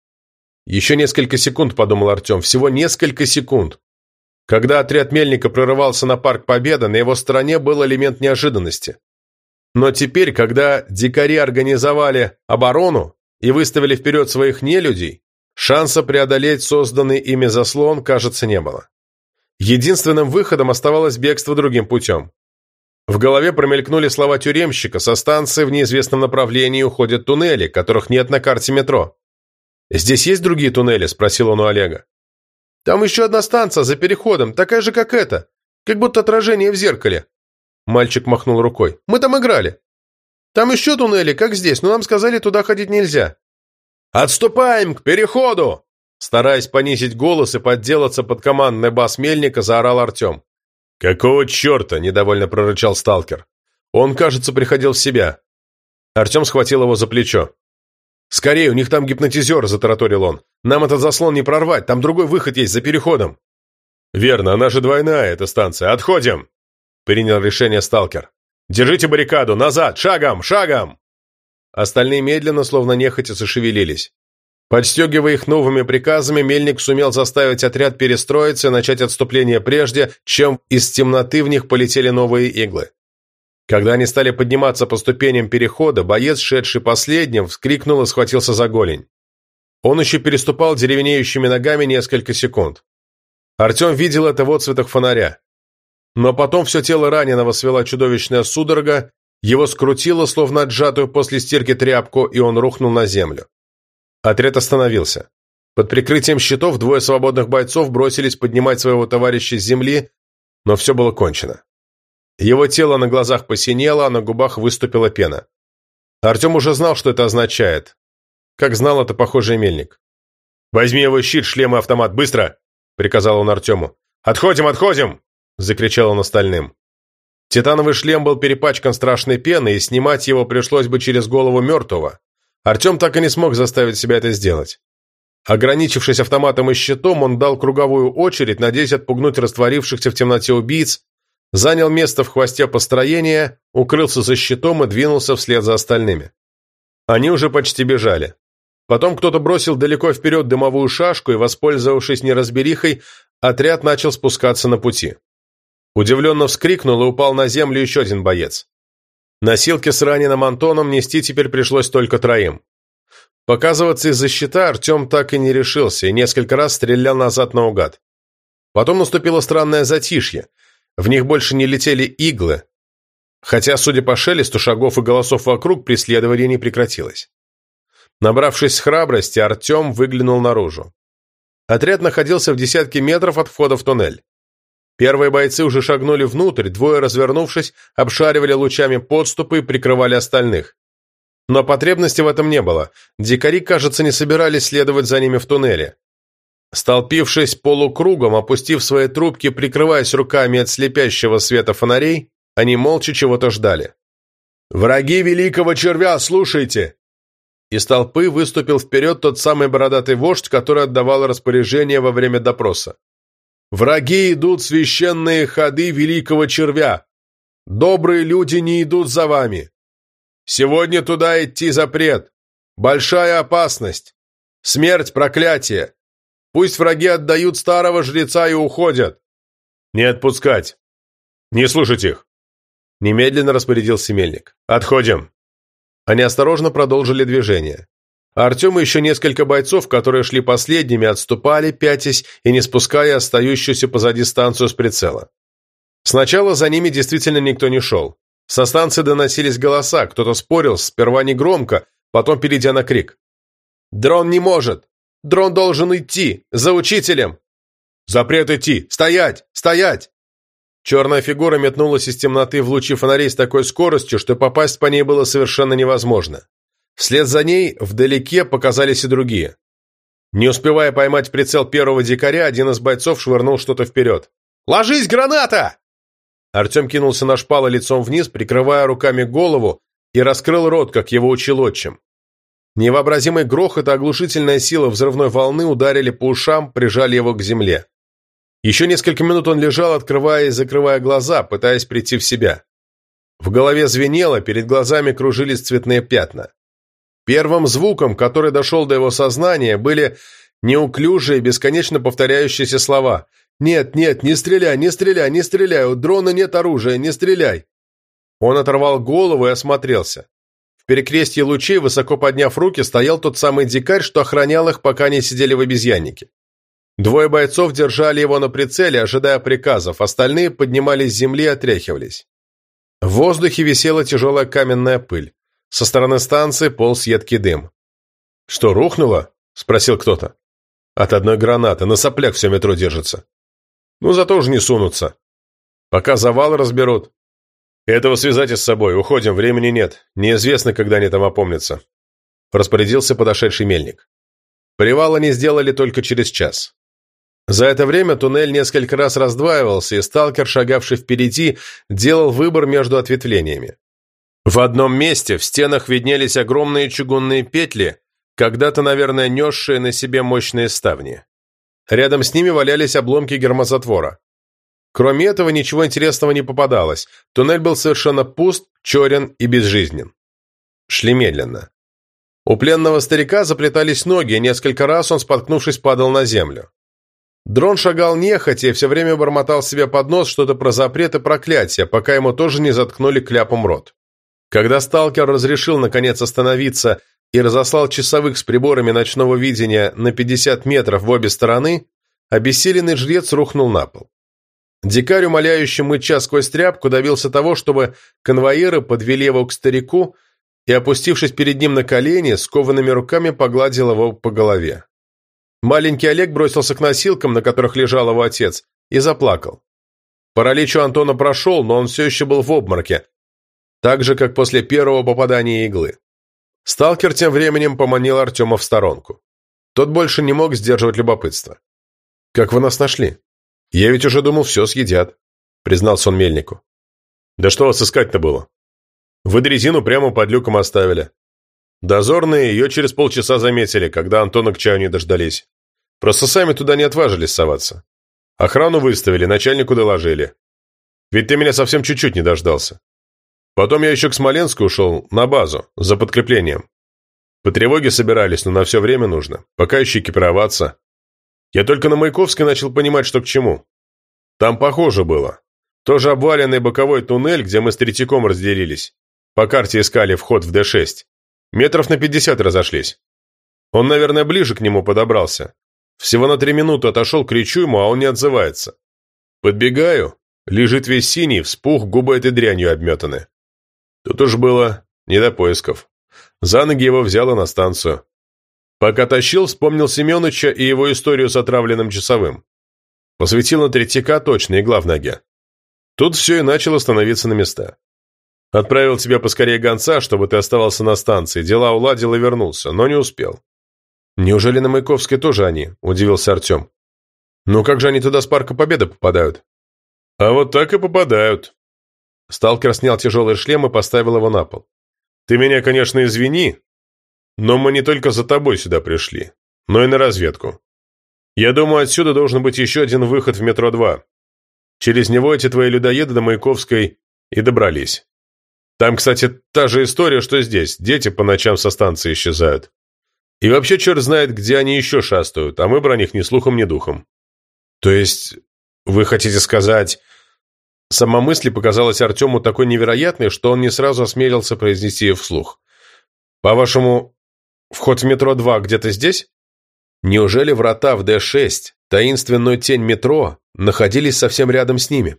Еще несколько секунд, подумал Артем, всего несколько секунд. Когда отряд Мельника прорывался на парк Победа, на его стороне был элемент неожиданности. Но теперь, когда дикари организовали оборону и выставили вперед своих нелюдей, шанса преодолеть созданный ими заслон, кажется, не было. Единственным выходом оставалось бегство другим путем. В голове промелькнули слова тюремщика, со станции в неизвестном направлении уходят туннели, которых нет на карте метро. «Здесь есть другие туннели?» – спросил он у Олега. «Там еще одна станция за переходом, такая же, как эта. Как будто отражение в зеркале». Мальчик махнул рукой. «Мы там играли. Там еще туннели, как здесь, но нам сказали, туда ходить нельзя». «Отступаем к переходу!» Стараясь понизить голос и подделаться под командный бас Мельника, заорал Артем. «Какого черта?» – недовольно прорычал сталкер. Он, кажется, приходил в себя. Артем схватил его за плечо. «Скорее, у них там гипнотизер», – затараторил он. «Нам этот заслон не прорвать, там другой выход есть за переходом». «Верно, она же двойная, эта станция. Отходим!» – принял решение сталкер. «Держите баррикаду! Назад! Шагом! Шагом!» Остальные медленно, словно нехотя, зашевелились. Подстегивая их новыми приказами, Мельник сумел заставить отряд перестроиться и начать отступление прежде, чем из темноты в них полетели новые иглы. Когда они стали подниматься по ступеням перехода, боец, шедший последним, вскрикнул и схватился за голень. Он еще переступал деревенеющими ногами несколько секунд. Артем видел это в отцветах фонаря. Но потом все тело раненого свела чудовищная судорога, его скрутило, словно отжатую после стирки тряпку, и он рухнул на землю. Отряд остановился. Под прикрытием щитов двое свободных бойцов бросились поднимать своего товарища с земли, но все было кончено. Его тело на глазах посинело, а на губах выступила пена. Артем уже знал, что это означает. Как знал это похожий мельник. «Возьми его щит, шлем и автомат, быстро!» — приказал он Артему. «Отходим, отходим!» — закричал он остальным. Титановый шлем был перепачкан страшной пеной, и снимать его пришлось бы через голову мертвого. Артем так и не смог заставить себя это сделать. Ограничившись автоматом и щитом, он дал круговую очередь, надеясь отпугнуть растворившихся в темноте убийц, занял место в хвосте построения, укрылся за щитом и двинулся вслед за остальными. Они уже почти бежали. Потом кто-то бросил далеко вперед дымовую шашку, и, воспользовавшись неразберихой, отряд начал спускаться на пути. Удивленно вскрикнул и упал на землю еще один боец. Носилки с раненым Антоном нести теперь пришлось только троим. Показываться из-за щита Артем так и не решился и несколько раз стрелял назад наугад. Потом наступило странное затишье. В них больше не летели иглы, хотя, судя по шелесту шагов и голосов вокруг, преследование не прекратилось. Набравшись храбрости, Артем выглянул наружу. Отряд находился в десятке метров от входа в туннель. Первые бойцы уже шагнули внутрь, двое, развернувшись, обшаривали лучами подступы и прикрывали остальных. Но потребности в этом не было. Дикари, кажется, не собирались следовать за ними в туннеле. Столпившись полукругом, опустив свои трубки, прикрываясь руками от слепящего света фонарей, они молча чего-то ждали. «Враги великого червя, слушайте!» Из толпы выступил вперед тот самый бородатый вождь, который отдавал распоряжение во время допроса. Враги идут священные ходы великого червя. Добрые люди не идут за вами. Сегодня туда идти запрет. Большая опасность. Смерть, проклятие. Пусть враги отдают старого жреца и уходят. Не отпускать. Не слушать их. Немедленно распорядился мельник. Отходим. Они осторожно продолжили движение. Артем и еще несколько бойцов, которые шли последними, отступали, пятясь и не спуская остающуюся позади станцию с прицела. Сначала за ними действительно никто не шел. Со станции доносились голоса, кто-то спорил, сперва негромко, потом перейдя на крик. «Дрон не может! Дрон должен идти! За учителем!» «Запрет идти! Стоять! Стоять!» Черная фигура метнулась из темноты в лучи фонарей с такой скоростью, что попасть по ней было совершенно невозможно. Вслед за ней вдалеке показались и другие. Не успевая поймать прицел первого дикаря, один из бойцов швырнул что-то вперед. «Ложись, граната!» Артем кинулся на шпалы лицом вниз, прикрывая руками голову, и раскрыл рот, как его учил отчим. Невообразимый грохот и оглушительная сила взрывной волны ударили по ушам, прижали его к земле. Еще несколько минут он лежал, открывая и закрывая глаза, пытаясь прийти в себя. В голове звенело, перед глазами кружились цветные пятна. Первым звуком, который дошел до его сознания, были неуклюжие, бесконечно повторяющиеся слова. «Нет, нет, не стреляй, не стреляй, не стреляй, у дрона нет оружия, не стреляй!» Он оторвал голову и осмотрелся. В перекрестье лучей, высоко подняв руки, стоял тот самый дикарь, что охранял их, пока они сидели в обезьяннике. Двое бойцов держали его на прицеле, ожидая приказов, остальные поднимались с земли и отряхивались. В воздухе висела тяжелая каменная пыль. Со стороны станции полз едкий дым. «Что, рухнуло?» – спросил кто-то. «От одной гранаты. На соплях все метро держится». «Ну, зато уже не сунутся. Пока завал разберут. Этого связать с собой. Уходим, времени нет. Неизвестно, когда они там опомнятся». Распорядился подошедший мельник. Привал они сделали только через час. За это время туннель несколько раз раздваивался, и сталкер, шагавший впереди, делал выбор между ответвлениями. В одном месте в стенах виднелись огромные чугунные петли, когда-то, наверное, несшие на себе мощные ставни. Рядом с ними валялись обломки гермозатвора. Кроме этого, ничего интересного не попадалось. Туннель был совершенно пуст, черен и безжизнен. Шли медленно. У пленного старика заплетались ноги, и несколько раз он, споткнувшись, падал на землю. Дрон шагал нехотя и все время бормотал себе под нос что-то про запрет и проклятие, пока ему тоже не заткнули кляпом рот. Когда сталкер разрешил наконец остановиться и разослал часовых с приборами ночного видения на 50 метров в обе стороны, обессиленный жрец рухнул на пол. Дикарь, умоляющий мыча сквозь тряпку, добился того, чтобы конвоиры подвели его к старику и, опустившись перед ним на колени, скованными руками погладил его по голове. Маленький Олег бросился к носилкам, на которых лежал его отец, и заплакал. Паралич у Антона прошел, но он все еще был в обмороке, так же, как после первого попадания иглы. Сталкер тем временем поманил Артема в сторонку. Тот больше не мог сдерживать любопытство. «Как вы нас нашли? Я ведь уже думал, все съедят», — признался он мельнику. «Да что вас искать-то было? Вы дрезину прямо под люком оставили. Дозорные ее через полчаса заметили, когда Антона к чаю не дождались. Просто сами туда не отважились соваться. Охрану выставили, начальнику доложили. Ведь ты меня совсем чуть-чуть не дождался. Потом я еще к Смоленску ушел, на базу, за подкреплением. По тревоге собирались, но на все время нужно. Пока еще экипироваться. Я только на Маяковской начал понимать, что к чему. Там похоже было. Тоже обваленный боковой туннель, где мы с Третьяком разделились. По карте искали вход в Д-6. Метров на пятьдесят разошлись. Он, наверное, ближе к нему подобрался. Всего на три минуты отошел, кричу ему, а он не отзывается. Подбегаю. Лежит весь синий, вспух, губы этой дрянью обметаны. Тут уж было не до поисков. За ноги его взяла на станцию. Пока тащил, вспомнил Семеновича и его историю с отравленным часовым. Посветил на Третьяка точно, игла в. Тут все и начало становиться на места. Отправил тебя поскорее гонца, чтобы ты оставался на станции, дела уладил и вернулся, но не успел. Неужели на Маяковской тоже они? Удивился Артем. Ну как же они туда с Парка Победы попадают? А вот так и попадают. Сталкер снял тяжелый шлем и поставил его на пол. Ты меня, конечно, извини, но мы не только за тобой сюда пришли, но и на разведку. Я думаю, отсюда должен быть еще один выход в метро 2. Через него эти твои людоеды до Маяковской и добрались. Там, кстати, та же история, что здесь. Дети по ночам со станции исчезают. И вообще черт знает, где они еще шастают, а мы про них ни слухом, ни духом. То есть, вы хотите сказать... Сама мысль показалась Артему такой невероятной, что он не сразу осмелился произнести ее вслух. «По-вашему, вход в метро 2 где-то здесь?» Неужели врата в Д-6, таинственную тень метро, находились совсем рядом с ними?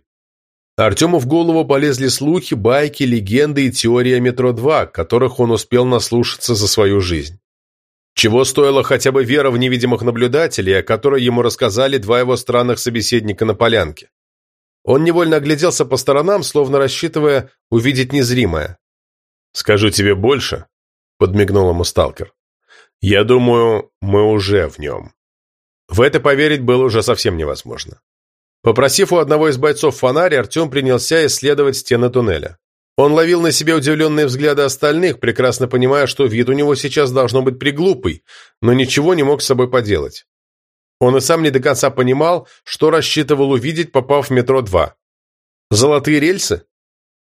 Артему в голову полезли слухи, байки, легенды и теории о метро-2, которых он успел наслушаться за свою жизнь. Чего стоила хотя бы вера в невидимых наблюдателей, о которой ему рассказали два его странных собеседника на полянке. Он невольно огляделся по сторонам, словно рассчитывая увидеть незримое. «Скажу тебе больше», — подмигнул ему сталкер. «Я думаю, мы уже в нем». В это поверить было уже совсем невозможно. Попросив у одного из бойцов фонарь, Артем принялся исследовать стены туннеля. Он ловил на себе удивленные взгляды остальных, прекрасно понимая, что вид у него сейчас должно быть приглупый, но ничего не мог с собой поделать. Он и сам не до конца понимал, что рассчитывал увидеть, попав в метро 2. Золотые рельсы?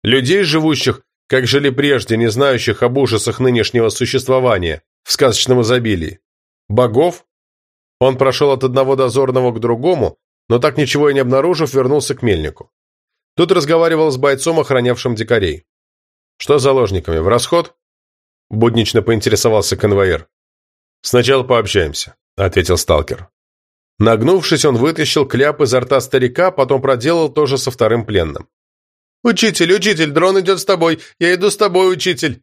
Людей, живущих, как жили прежде, не знающих об ужасах нынешнего существования, в сказочном изобилии. Богов? Он прошел от одного дозорного к другому, но так ничего и не обнаружив, вернулся к мельнику. Тут разговаривал с бойцом, охранявшим дикарей. «Что с заложниками, в расход?» Буднично поинтересовался конвоир. «Сначала пообщаемся», — ответил сталкер. Нагнувшись, он вытащил кляп изо рта старика, потом проделал то же со вторым пленным. «Учитель, учитель, дрон идет с тобой! Я иду с тобой, учитель!»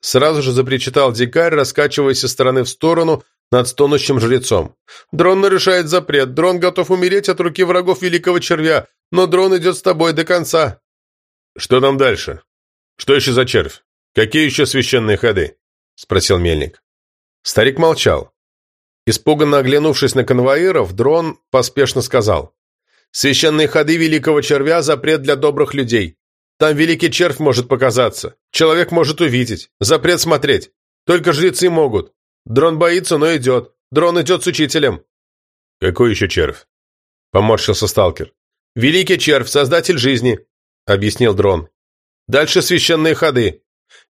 Сразу же запричитал дикарь, раскачиваясь из стороны в сторону над стонущим жрецом. «Дрон нарушает запрет. Дрон готов умереть от руки врагов великого червя, но дрон идет с тобой до конца». «Что там дальше? Что еще за червь? Какие еще священные ходы?» — спросил мельник. Старик молчал. Испуганно оглянувшись на конвоиров, дрон поспешно сказал. «Священные ходы великого червя – запрет для добрых людей. Там великий червь может показаться. Человек может увидеть. Запрет смотреть. Только жрецы могут. Дрон боится, но идет. Дрон идет с учителем». «Какой еще червь?» – поморщился сталкер. «Великий червь, создатель жизни», – объяснил дрон. «Дальше священные ходы.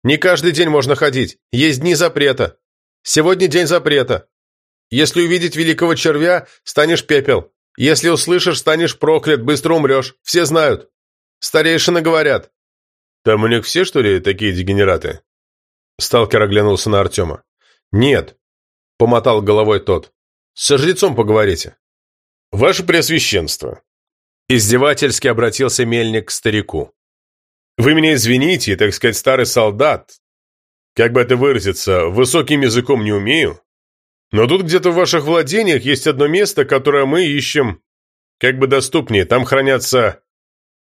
Не каждый день можно ходить. Есть дни запрета. Сегодня день запрета. Если увидеть великого червя, станешь пепел. Если услышишь, станешь проклят, быстро умрешь. Все знают. Старейшины говорят. Там у них все, что ли, такие дегенераты? Сталкер оглянулся на Артема. Нет, помотал головой тот. Со жрецом поговорите. Ваше Преосвященство. Издевательски обратился мельник к старику. Вы меня извините, так сказать, старый солдат. Как бы это выразиться, высоким языком не умею, но тут где-то в ваших владениях есть одно место, которое мы ищем как бы доступнее. Там хранятся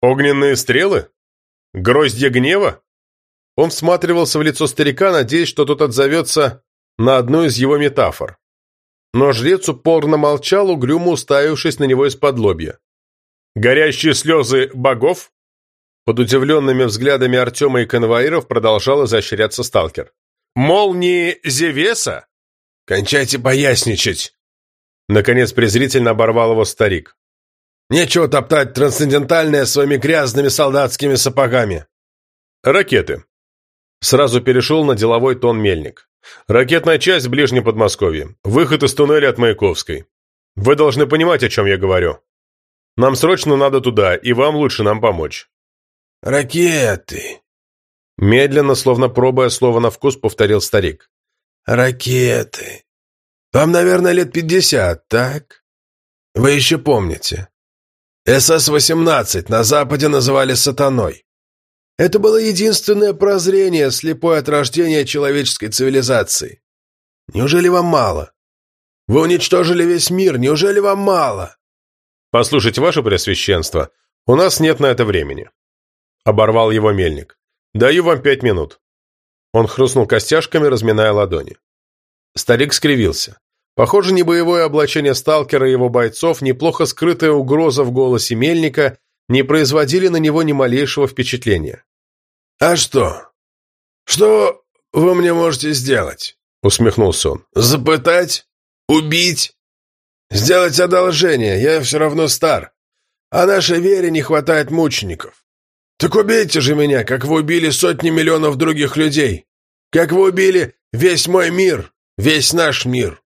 огненные стрелы? Гроздья гнева?» Он всматривался в лицо старика, надеясь, что тот отзовется на одну из его метафор. Но жрец упорно молчал, угрюмо уставившись на него из-под лобья. «Горящие слезы богов?» Под удивленными взглядами Артема и конвоиров продолжал изощряться сталкер. «Молнии Зевеса?» «Кончайте поясничать!» Наконец презрительно оборвал его старик. «Нечего топтать трансцендентальное своими грязными солдатскими сапогами!» «Ракеты!» Сразу перешел на деловой тон мельник. Ракетная часть в ближнем Подмосковье. Выход из туннеля от Маяковской. Вы должны понимать, о чем я говорю. Нам срочно надо туда, и вам лучше нам помочь». «Ракеты!» Медленно, словно пробуя слово на вкус, повторил старик. «Ракеты! Вам, наверное, лет пятьдесят, так? Вы еще помните. СС-18 на Западе называли «сатаной». Это было единственное прозрение, слепое от рождения человеческой цивилизации. Неужели вам мало? Вы уничтожили весь мир, неужели вам мало? Послушайте, ваше Преосвященство, у нас нет на это времени. Оборвал его мельник. Даю вам пять минут. Он хрустнул костяшками, разминая ладони. Старик скривился. Похоже, не боевое облачение сталкера и его бойцов, неплохо скрытая угроза в голосе мельника не производили на него ни малейшего впечатления. «А что? Что вы мне можете сделать?» — усмехнулся он. «Запытать? Убить? Сделать одолжение? Я все равно стар. А нашей вере не хватает мучеников. Так убейте же меня, как вы убили сотни миллионов других людей. Как вы убили весь мой мир, весь наш мир.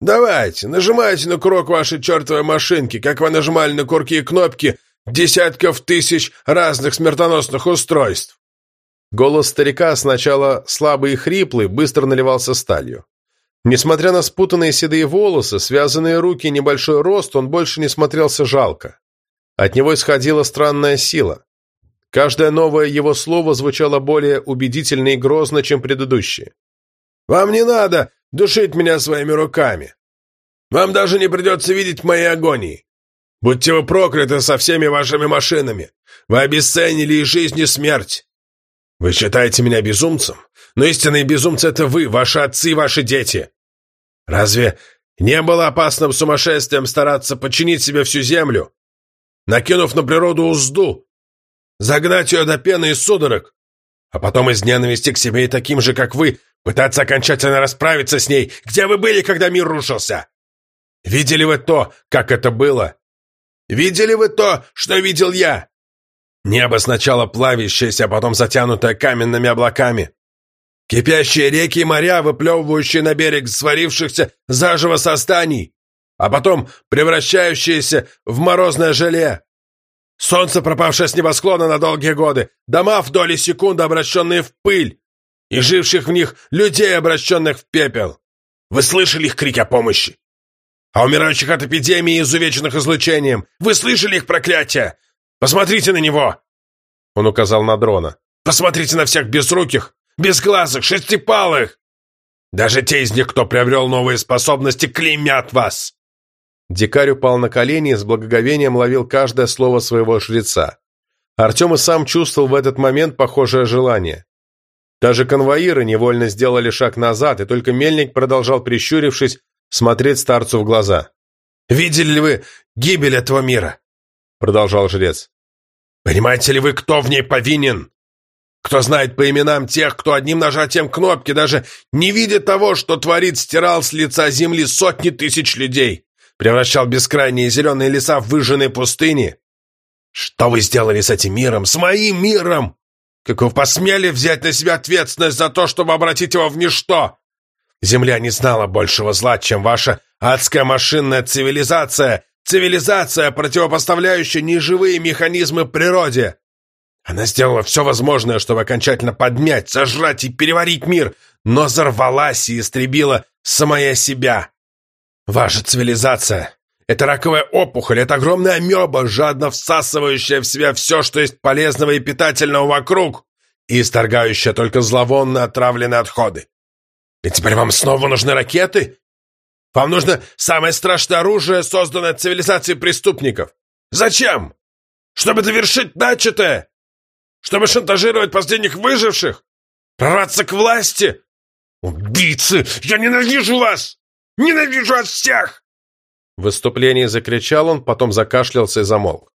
Давайте, нажимайте на курок вашей чертовой машинки, как вы нажимали на курки и кнопки десятков тысяч разных смертоносных устройств. Голос старика, сначала слабый и хриплый, быстро наливался сталью. Несмотря на спутанные седые волосы, связанные руки и небольшой рост, он больше не смотрелся жалко. От него исходила странная сила. Каждое новое его слово звучало более убедительно и грозно, чем предыдущие. «Вам не надо душить меня своими руками. Вам даже не придется видеть моей агонии. Будьте вы прокляты со всеми вашими машинами. Вы обесценили и жизнь, и смерть. Вы считаете меня безумцем? Но истинные безумцы — это вы, ваши отцы и ваши дети. Разве не было опасным сумасшествием стараться подчинить себе всю землю, накинув на природу узду, загнать ее до пены и судорог, а потом из ненависти к себе и таким же, как вы, пытаться окончательно расправиться с ней? Где вы были, когда мир рушился? Видели вы то, как это было? Видели вы то, что видел я? Небо сначала плавящееся, а потом затянутое каменными облаками. Кипящие реки и моря, выплевывающие на берег сварившихся заживо состаний, а потом превращающиеся в морозное желе. Солнце, пропавшее с небосклона на долгие годы, дома в доли секунды, обращенные в пыль, и живших в них людей, обращенных в пепел. Вы слышали их крики о помощи? А умирающих от эпидемии, изувеченных излучением, вы слышали их проклятия? Посмотрите на него!» Он указал на дрона. «Посмотрите на всех безруких, безглазых, шестипалых! Даже те из них, кто приобрел новые способности, клеймят вас!» Дикарь упал на колени и с благоговением ловил каждое слово своего жреца. Артем и сам чувствовал в этот момент похожее желание. Даже конвоиры невольно сделали шаг назад, и только мельник продолжал, прищурившись, смотреть старцу в глаза. «Видели ли вы гибель этого мира?» Продолжал жрец. Понимаете ли вы, кто в ней повинен? Кто знает по именам тех, кто одним нажатием кнопки, даже не видит того, что творит, стирал с лица земли сотни тысяч людей, превращал бескрайние зеленые леса в выжженные пустыни? Что вы сделали с этим миром, с моим миром? Как вы посмели взять на себя ответственность за то, чтобы обратить его в ничто? Земля не знала большего зла, чем ваша адская машинная цивилизация, Цивилизация, противопоставляющая неживые механизмы природе. Она сделала все возможное, чтобы окончательно подмять, сожрать и переварить мир, но взорвалась и истребила самая себя. Ваша цивилизация — это раковая опухоль, это огромная амеба, жадно всасывающая в себя все, что есть полезного и питательного вокруг, и исторгающая только зловонно отравленные отходы. И теперь вам снова нужны ракеты? Вам нужно самое страшное оружие, созданное цивилизацией преступников. Зачем? Чтобы довершить начатое? Чтобы шантажировать последних выживших? Прорваться к власти? Убийцы! Я ненавижу вас! Ненавижу вас всех!» В выступлении закричал он, потом закашлялся и замолк.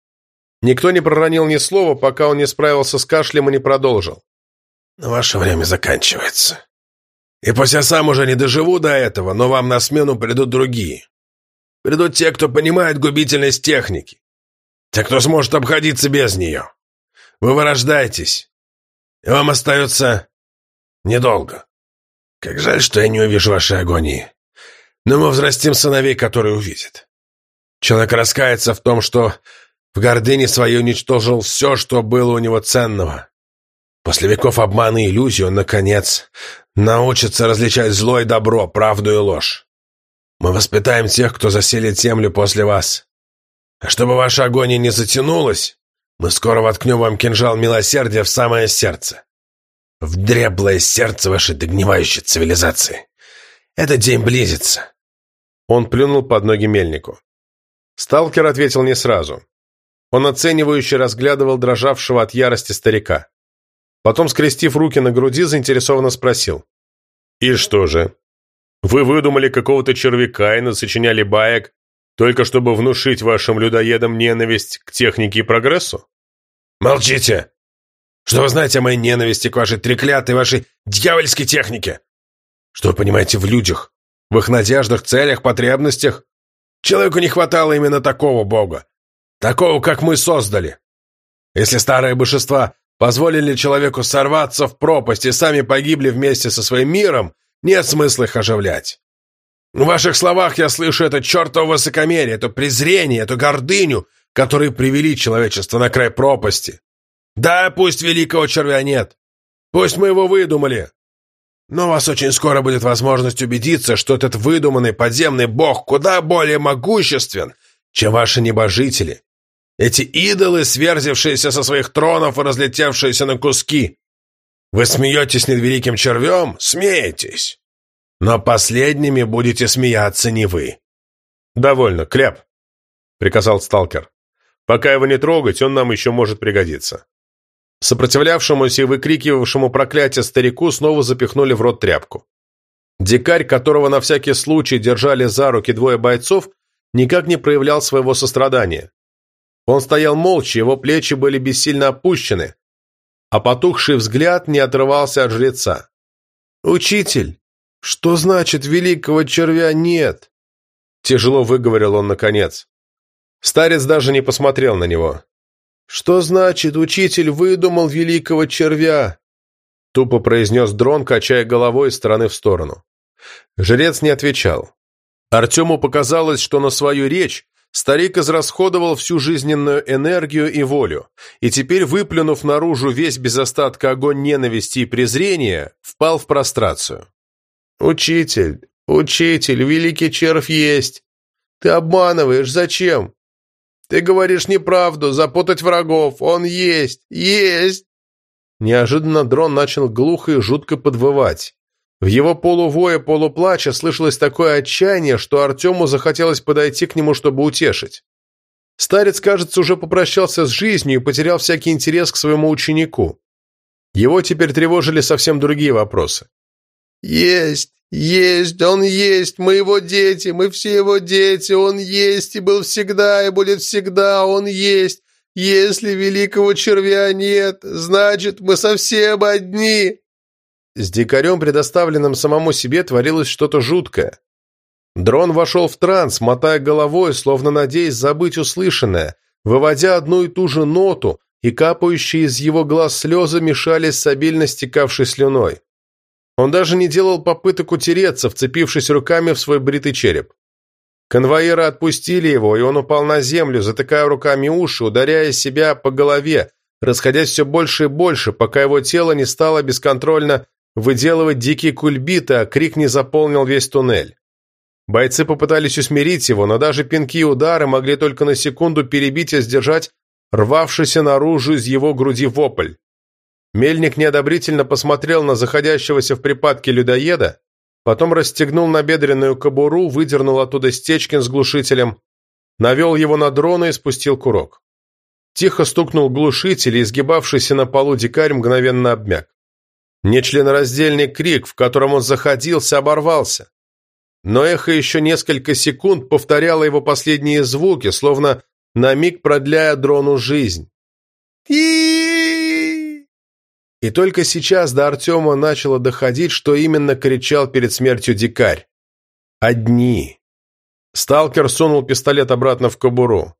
Никто не проронил ни слова, пока он не справился с кашлем и не продолжил. «Но ваше время заканчивается. И пусть я сам уже не доживу до этого, но вам на смену придут другие. Придут те, кто понимает губительность техники. Те, кто сможет обходиться без нее. Вы вырождаетесь. И вам остается недолго. Как жаль, что я не увижу вашей агонии. Но мы взрастим сыновей, которые увидят. Человек раскается в том, что в гордыне своей уничтожил все, что было у него ценного. После веков обмана и иллюзий он, наконец, научится различать зло и добро, правду и ложь. Мы воспитаем тех, кто заселит землю после вас. А чтобы ваша агония не затянулась, мы скоро воткнем вам кинжал милосердия в самое сердце. В дреблое сердце вашей догнивающей цивилизации. Этот день близится. Он плюнул под ноги мельнику. Сталкер ответил не сразу. Он оценивающе разглядывал дрожавшего от ярости старика. Потом, скрестив руки на груди, заинтересованно спросил. «И что же? Вы выдумали какого-то червяка и насочиняли баек, только чтобы внушить вашим людоедам ненависть к технике и прогрессу?» «Молчите! Что вы знаете о моей ненависти к вашей треклятой, вашей дьявольской технике? Что вы понимаете в людях, в их надеждах, целях, потребностях? Человеку не хватало именно такого бога, такого, как мы создали. Если старые божества позволили человеку сорваться в пропасть и сами погибли вместе со своим миром, нет смысла их оживлять. В ваших словах я слышу это чертово высокомерие, это презрение, эту гордыню, которые привели человечество на край пропасти. Да, пусть великого червя нет. Пусть мы его выдумали. Но у вас очень скоро будет возможность убедиться, что этот выдуманный подземный бог куда более могуществен, чем ваши небожители. Эти идолы, сверзившиеся со своих тронов и разлетевшиеся на куски. Вы смеетесь над великим червем? Смеетесь. Но последними будете смеяться не вы. «Довольно, кляп», — приказал сталкер. «Пока его не трогать, он нам еще может пригодиться». Сопротивлявшемуся и выкрикивавшему проклятие старику снова запихнули в рот тряпку. Дикарь, которого на всякий случай держали за руки двое бойцов, никак не проявлял своего сострадания. Он стоял молча, его плечи были бессильно опущены, а потухший взгляд не отрывался от жреца. «Учитель, что значит великого червя нет?» Тяжело выговорил он наконец. Старец даже не посмотрел на него. «Что значит, учитель выдумал великого червя?» Тупо произнес дрон, качая головой из стороны в сторону. Жрец не отвечал. Артему показалось, что на свою речь старик израсходовал всю жизненную энергию и волю, и теперь, выплюнув наружу весь без остатка огонь ненависти и презрения, впал в прострацию. «Учитель, учитель, великий червь есть! Ты обманываешь, зачем? Ты говоришь неправду, запутать врагов. Он есть, есть!» Неожиданно дрон начал глухо и жутко подвывать. В его полувое полуплача слышалось такое отчаяние, что Артему захотелось подойти к нему, чтобы утешить. Старец, кажется, уже попрощался с жизнью и потерял всякий интерес к своему ученику. Его теперь тревожили совсем другие вопросы. «Есть! Есть! Он есть! Мы его дети! Мы все его дети! Он есть и был всегда, и будет всегда! Он есть! Если великого червя нет, значит, мы совсем одни!» С дикарем, предоставленным самому себе, творилось что-то жуткое. Дрон вошел в транс, мотая головой, словно надеясь забыть услышанное, выводя одну и ту же ноту, и капающие из его глаз слезы мешались с обильно стекавшей слюной. Он даже не делал попыток утереться, вцепившись руками в свой бритый череп. Конвоиры отпустили его, и он упал на землю, затыкая руками уши, ударяя себя по голове, расходясь все больше и больше, пока его тело не стало бесконтрольно выделывать дикие кульбиты, а крик не заполнил весь туннель. Бойцы попытались усмирить его, но даже пинки и удары могли только на секунду перебить и сдержать рвавшийся наружу из его груди вопль. Мельник неодобрительно посмотрел на заходящегося в припадке людоеда, потом расстегнул набедренную кобуру, выдернул оттуда стечкин с глушителем, навел его на дрона и спустил курок. Тихо стукнул глушитель, и изгибавшийся на полу дикарь мгновенно обмяк. Нечленораздельный крик, в котором он заходился, оборвался. Но эхо еще несколько секунд повторяло его последние звуки, словно на миг продляя дрону жизнь. и и только сейчас до Артема начало доходить, что именно кричал перед смертью дикарь. «Одни!» Сталкер сунул пистолет обратно в кобуру.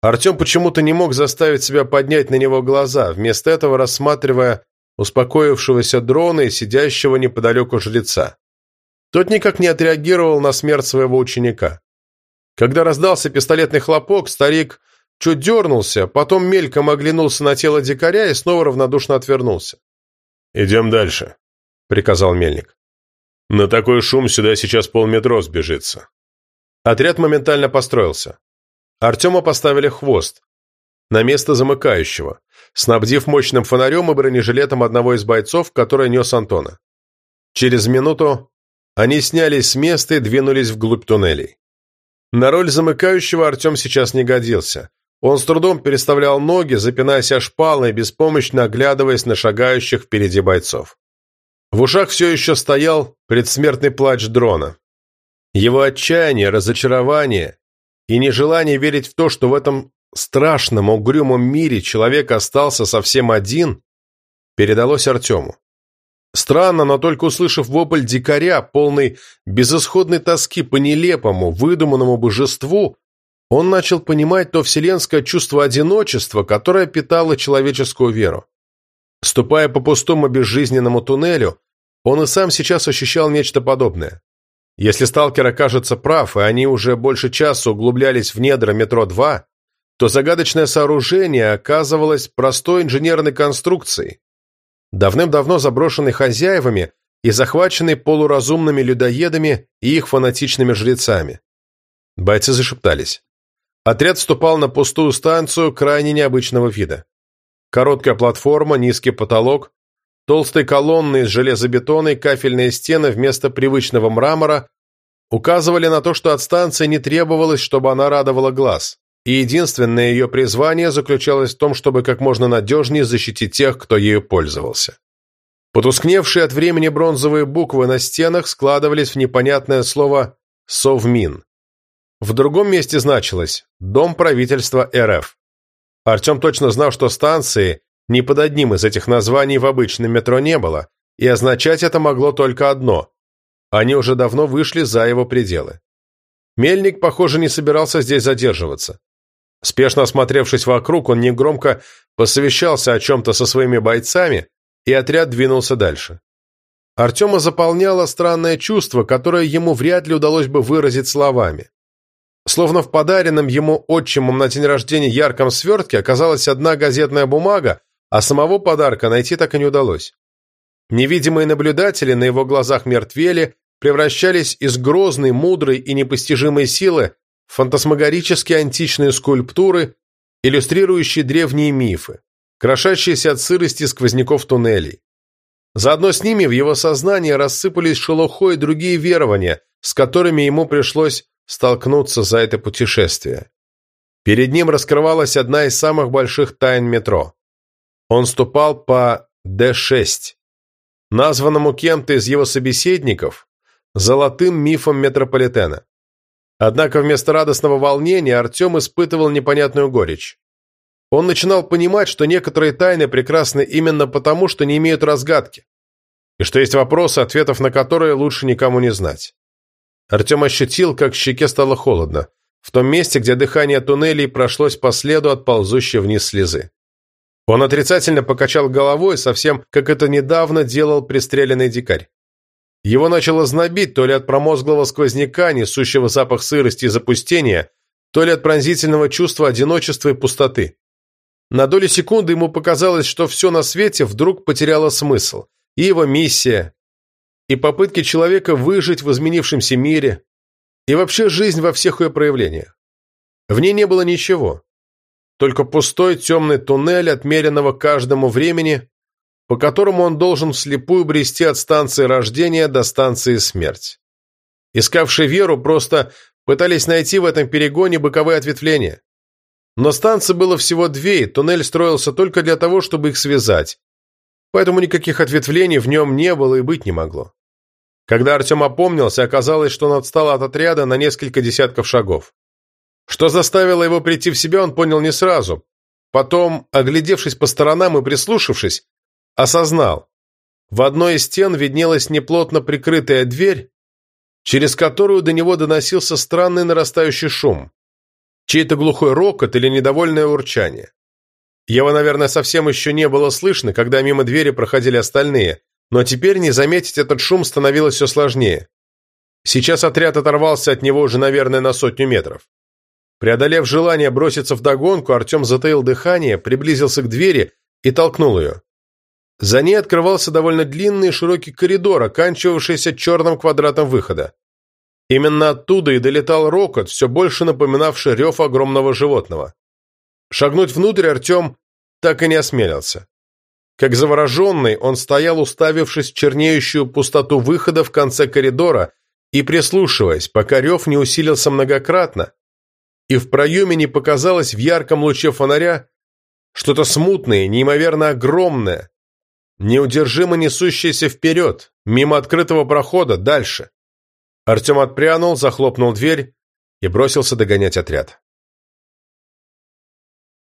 Артем почему-то не мог заставить себя поднять на него глаза, вместо этого рассматривая успокоившегося дрона и сидящего неподалеку жреца. Тот никак не отреагировал на смерть своего ученика. Когда раздался пистолетный хлопок, старик чуть дернулся, потом мельком оглянулся на тело дикаря и снова равнодушно отвернулся. «Идем дальше», — приказал мельник. «На такой шум сюда сейчас полметро сбежится». Отряд моментально построился. Артема поставили хвост, на место замыкающего, снабдив мощным фонарем и бронежилетом одного из бойцов, который нес Антона. Через минуту они снялись с места и двинулись вглубь туннелей. На роль замыкающего Артем сейчас не годился. Он с трудом переставлял ноги, запинаясь о шпалы и беспомощно оглядываясь на шагающих впереди бойцов. В ушах все еще стоял предсмертный плач дрона. Его отчаяние, разочарование и нежелание верить в то, что в этом страшном, угрюмом мире человек остался совсем один, передалось Артему. Странно, но только услышав вопль дикаря, полный безысходной тоски по нелепому, выдуманному божеству, он начал понимать то вселенское чувство одиночества, которое питало человеческую веру. Ступая по пустому безжизненному туннелю, он и сам сейчас ощущал нечто подобное. Если сталкер окажется прав, и они уже больше часа углублялись в недра метро-2, то загадочное сооружение оказывалось простой инженерной конструкцией, давным-давно заброшенной хозяевами и захваченной полуразумными людоедами и их фанатичными жрецами. Бойцы зашептались. Отряд вступал на пустую станцию крайне необычного вида. Короткая платформа, низкий потолок, толстые колонны из железобетона и кафельные стены вместо привычного мрамора указывали на то, что от станции не требовалось, чтобы она радовала глаз и единственное ее призвание заключалось в том, чтобы как можно надежнее защитить тех, кто ею пользовался. Потускневшие от времени бронзовые буквы на стенах складывались в непонятное слово «Совмин». В другом месте значилось «Дом правительства РФ». Артем точно знал, что станции ни под одним из этих названий в обычном метро не было, и означать это могло только одно – они уже давно вышли за его пределы. Мельник, похоже, не собирался здесь задерживаться. Спешно осмотревшись вокруг, он негромко посовещался о чем-то со своими бойцами, и отряд двинулся дальше. Артема заполняло странное чувство, которое ему вряд ли удалось бы выразить словами. Словно в подаренном ему отчимом на день рождения ярком свертке оказалась одна газетная бумага, а самого подарка найти так и не удалось. Невидимые наблюдатели на его глазах мертвели, превращались из грозной, мудрой и непостижимой силы фантасмагорические античные скульптуры, иллюстрирующие древние мифы, крошащиеся от сырости сквозняков туннелей. Заодно с ними в его сознании рассыпались шелухой другие верования, с которыми ему пришлось столкнуться за это путешествие. Перед ним раскрывалась одна из самых больших тайн метро. Он ступал по Д-6, названному кем-то из его собеседников золотым мифом метрополитена. Однако вместо радостного волнения Артем испытывал непонятную горечь. Он начинал понимать, что некоторые тайны прекрасны именно потому, что не имеют разгадки, и что есть вопросы, ответов на которые лучше никому не знать. Артем ощутил, как щеке стало холодно, в том месте, где дыхание туннелей прошлось по следу от ползущей вниз слезы. Он отрицательно покачал головой, совсем как это недавно делал пристреленный дикарь. Его начало знобить то ли от промозглого сквозняка, несущего запах сырости и запустения, то ли от пронзительного чувства одиночества и пустоты. На долю секунды ему показалось, что все на свете вдруг потеряло смысл. И его миссия, и попытки человека выжить в изменившемся мире, и вообще жизнь во всех ее проявлениях. В ней не было ничего. Только пустой темный туннель, отмеренного каждому времени, по которому он должен вслепую брести от станции рождения до станции смерть. Искавшие веру просто пытались найти в этом перегоне боковые ответвления. Но станций было всего две, и туннель строился только для того, чтобы их связать. Поэтому никаких ответвлений в нем не было и быть не могло. Когда Артем опомнился, оказалось, что он отстал от отряда на несколько десятков шагов. Что заставило его прийти в себя, он понял не сразу. Потом, оглядевшись по сторонам и прислушавшись, осознал. В одной из стен виднелась неплотно прикрытая дверь, через которую до него доносился странный нарастающий шум. Чей-то глухой рокот или недовольное урчание. Его, наверное, совсем еще не было слышно, когда мимо двери проходили остальные, но теперь не заметить этот шум становилось все сложнее. Сейчас отряд оторвался от него уже, наверное, на сотню метров. Преодолев желание броситься в догонку, Артем затаил дыхание, приблизился к двери и толкнул ее. За ней открывался довольно длинный и широкий коридор, оканчивавшийся черным квадратом выхода. Именно оттуда и долетал рокот, все больше напоминавший рев огромного животного. Шагнуть внутрь Артем так и не осмелился. Как завороженный, он стоял, уставившись в чернеющую пустоту выхода в конце коридора и прислушиваясь, пока рев не усилился многократно, и в проеме не показалось в ярком луче фонаря что-то смутное, неимоверно огромное, неудержимо несущееся вперед, мимо открытого прохода, дальше. Артем отпрянул, захлопнул дверь и бросился догонять отряд.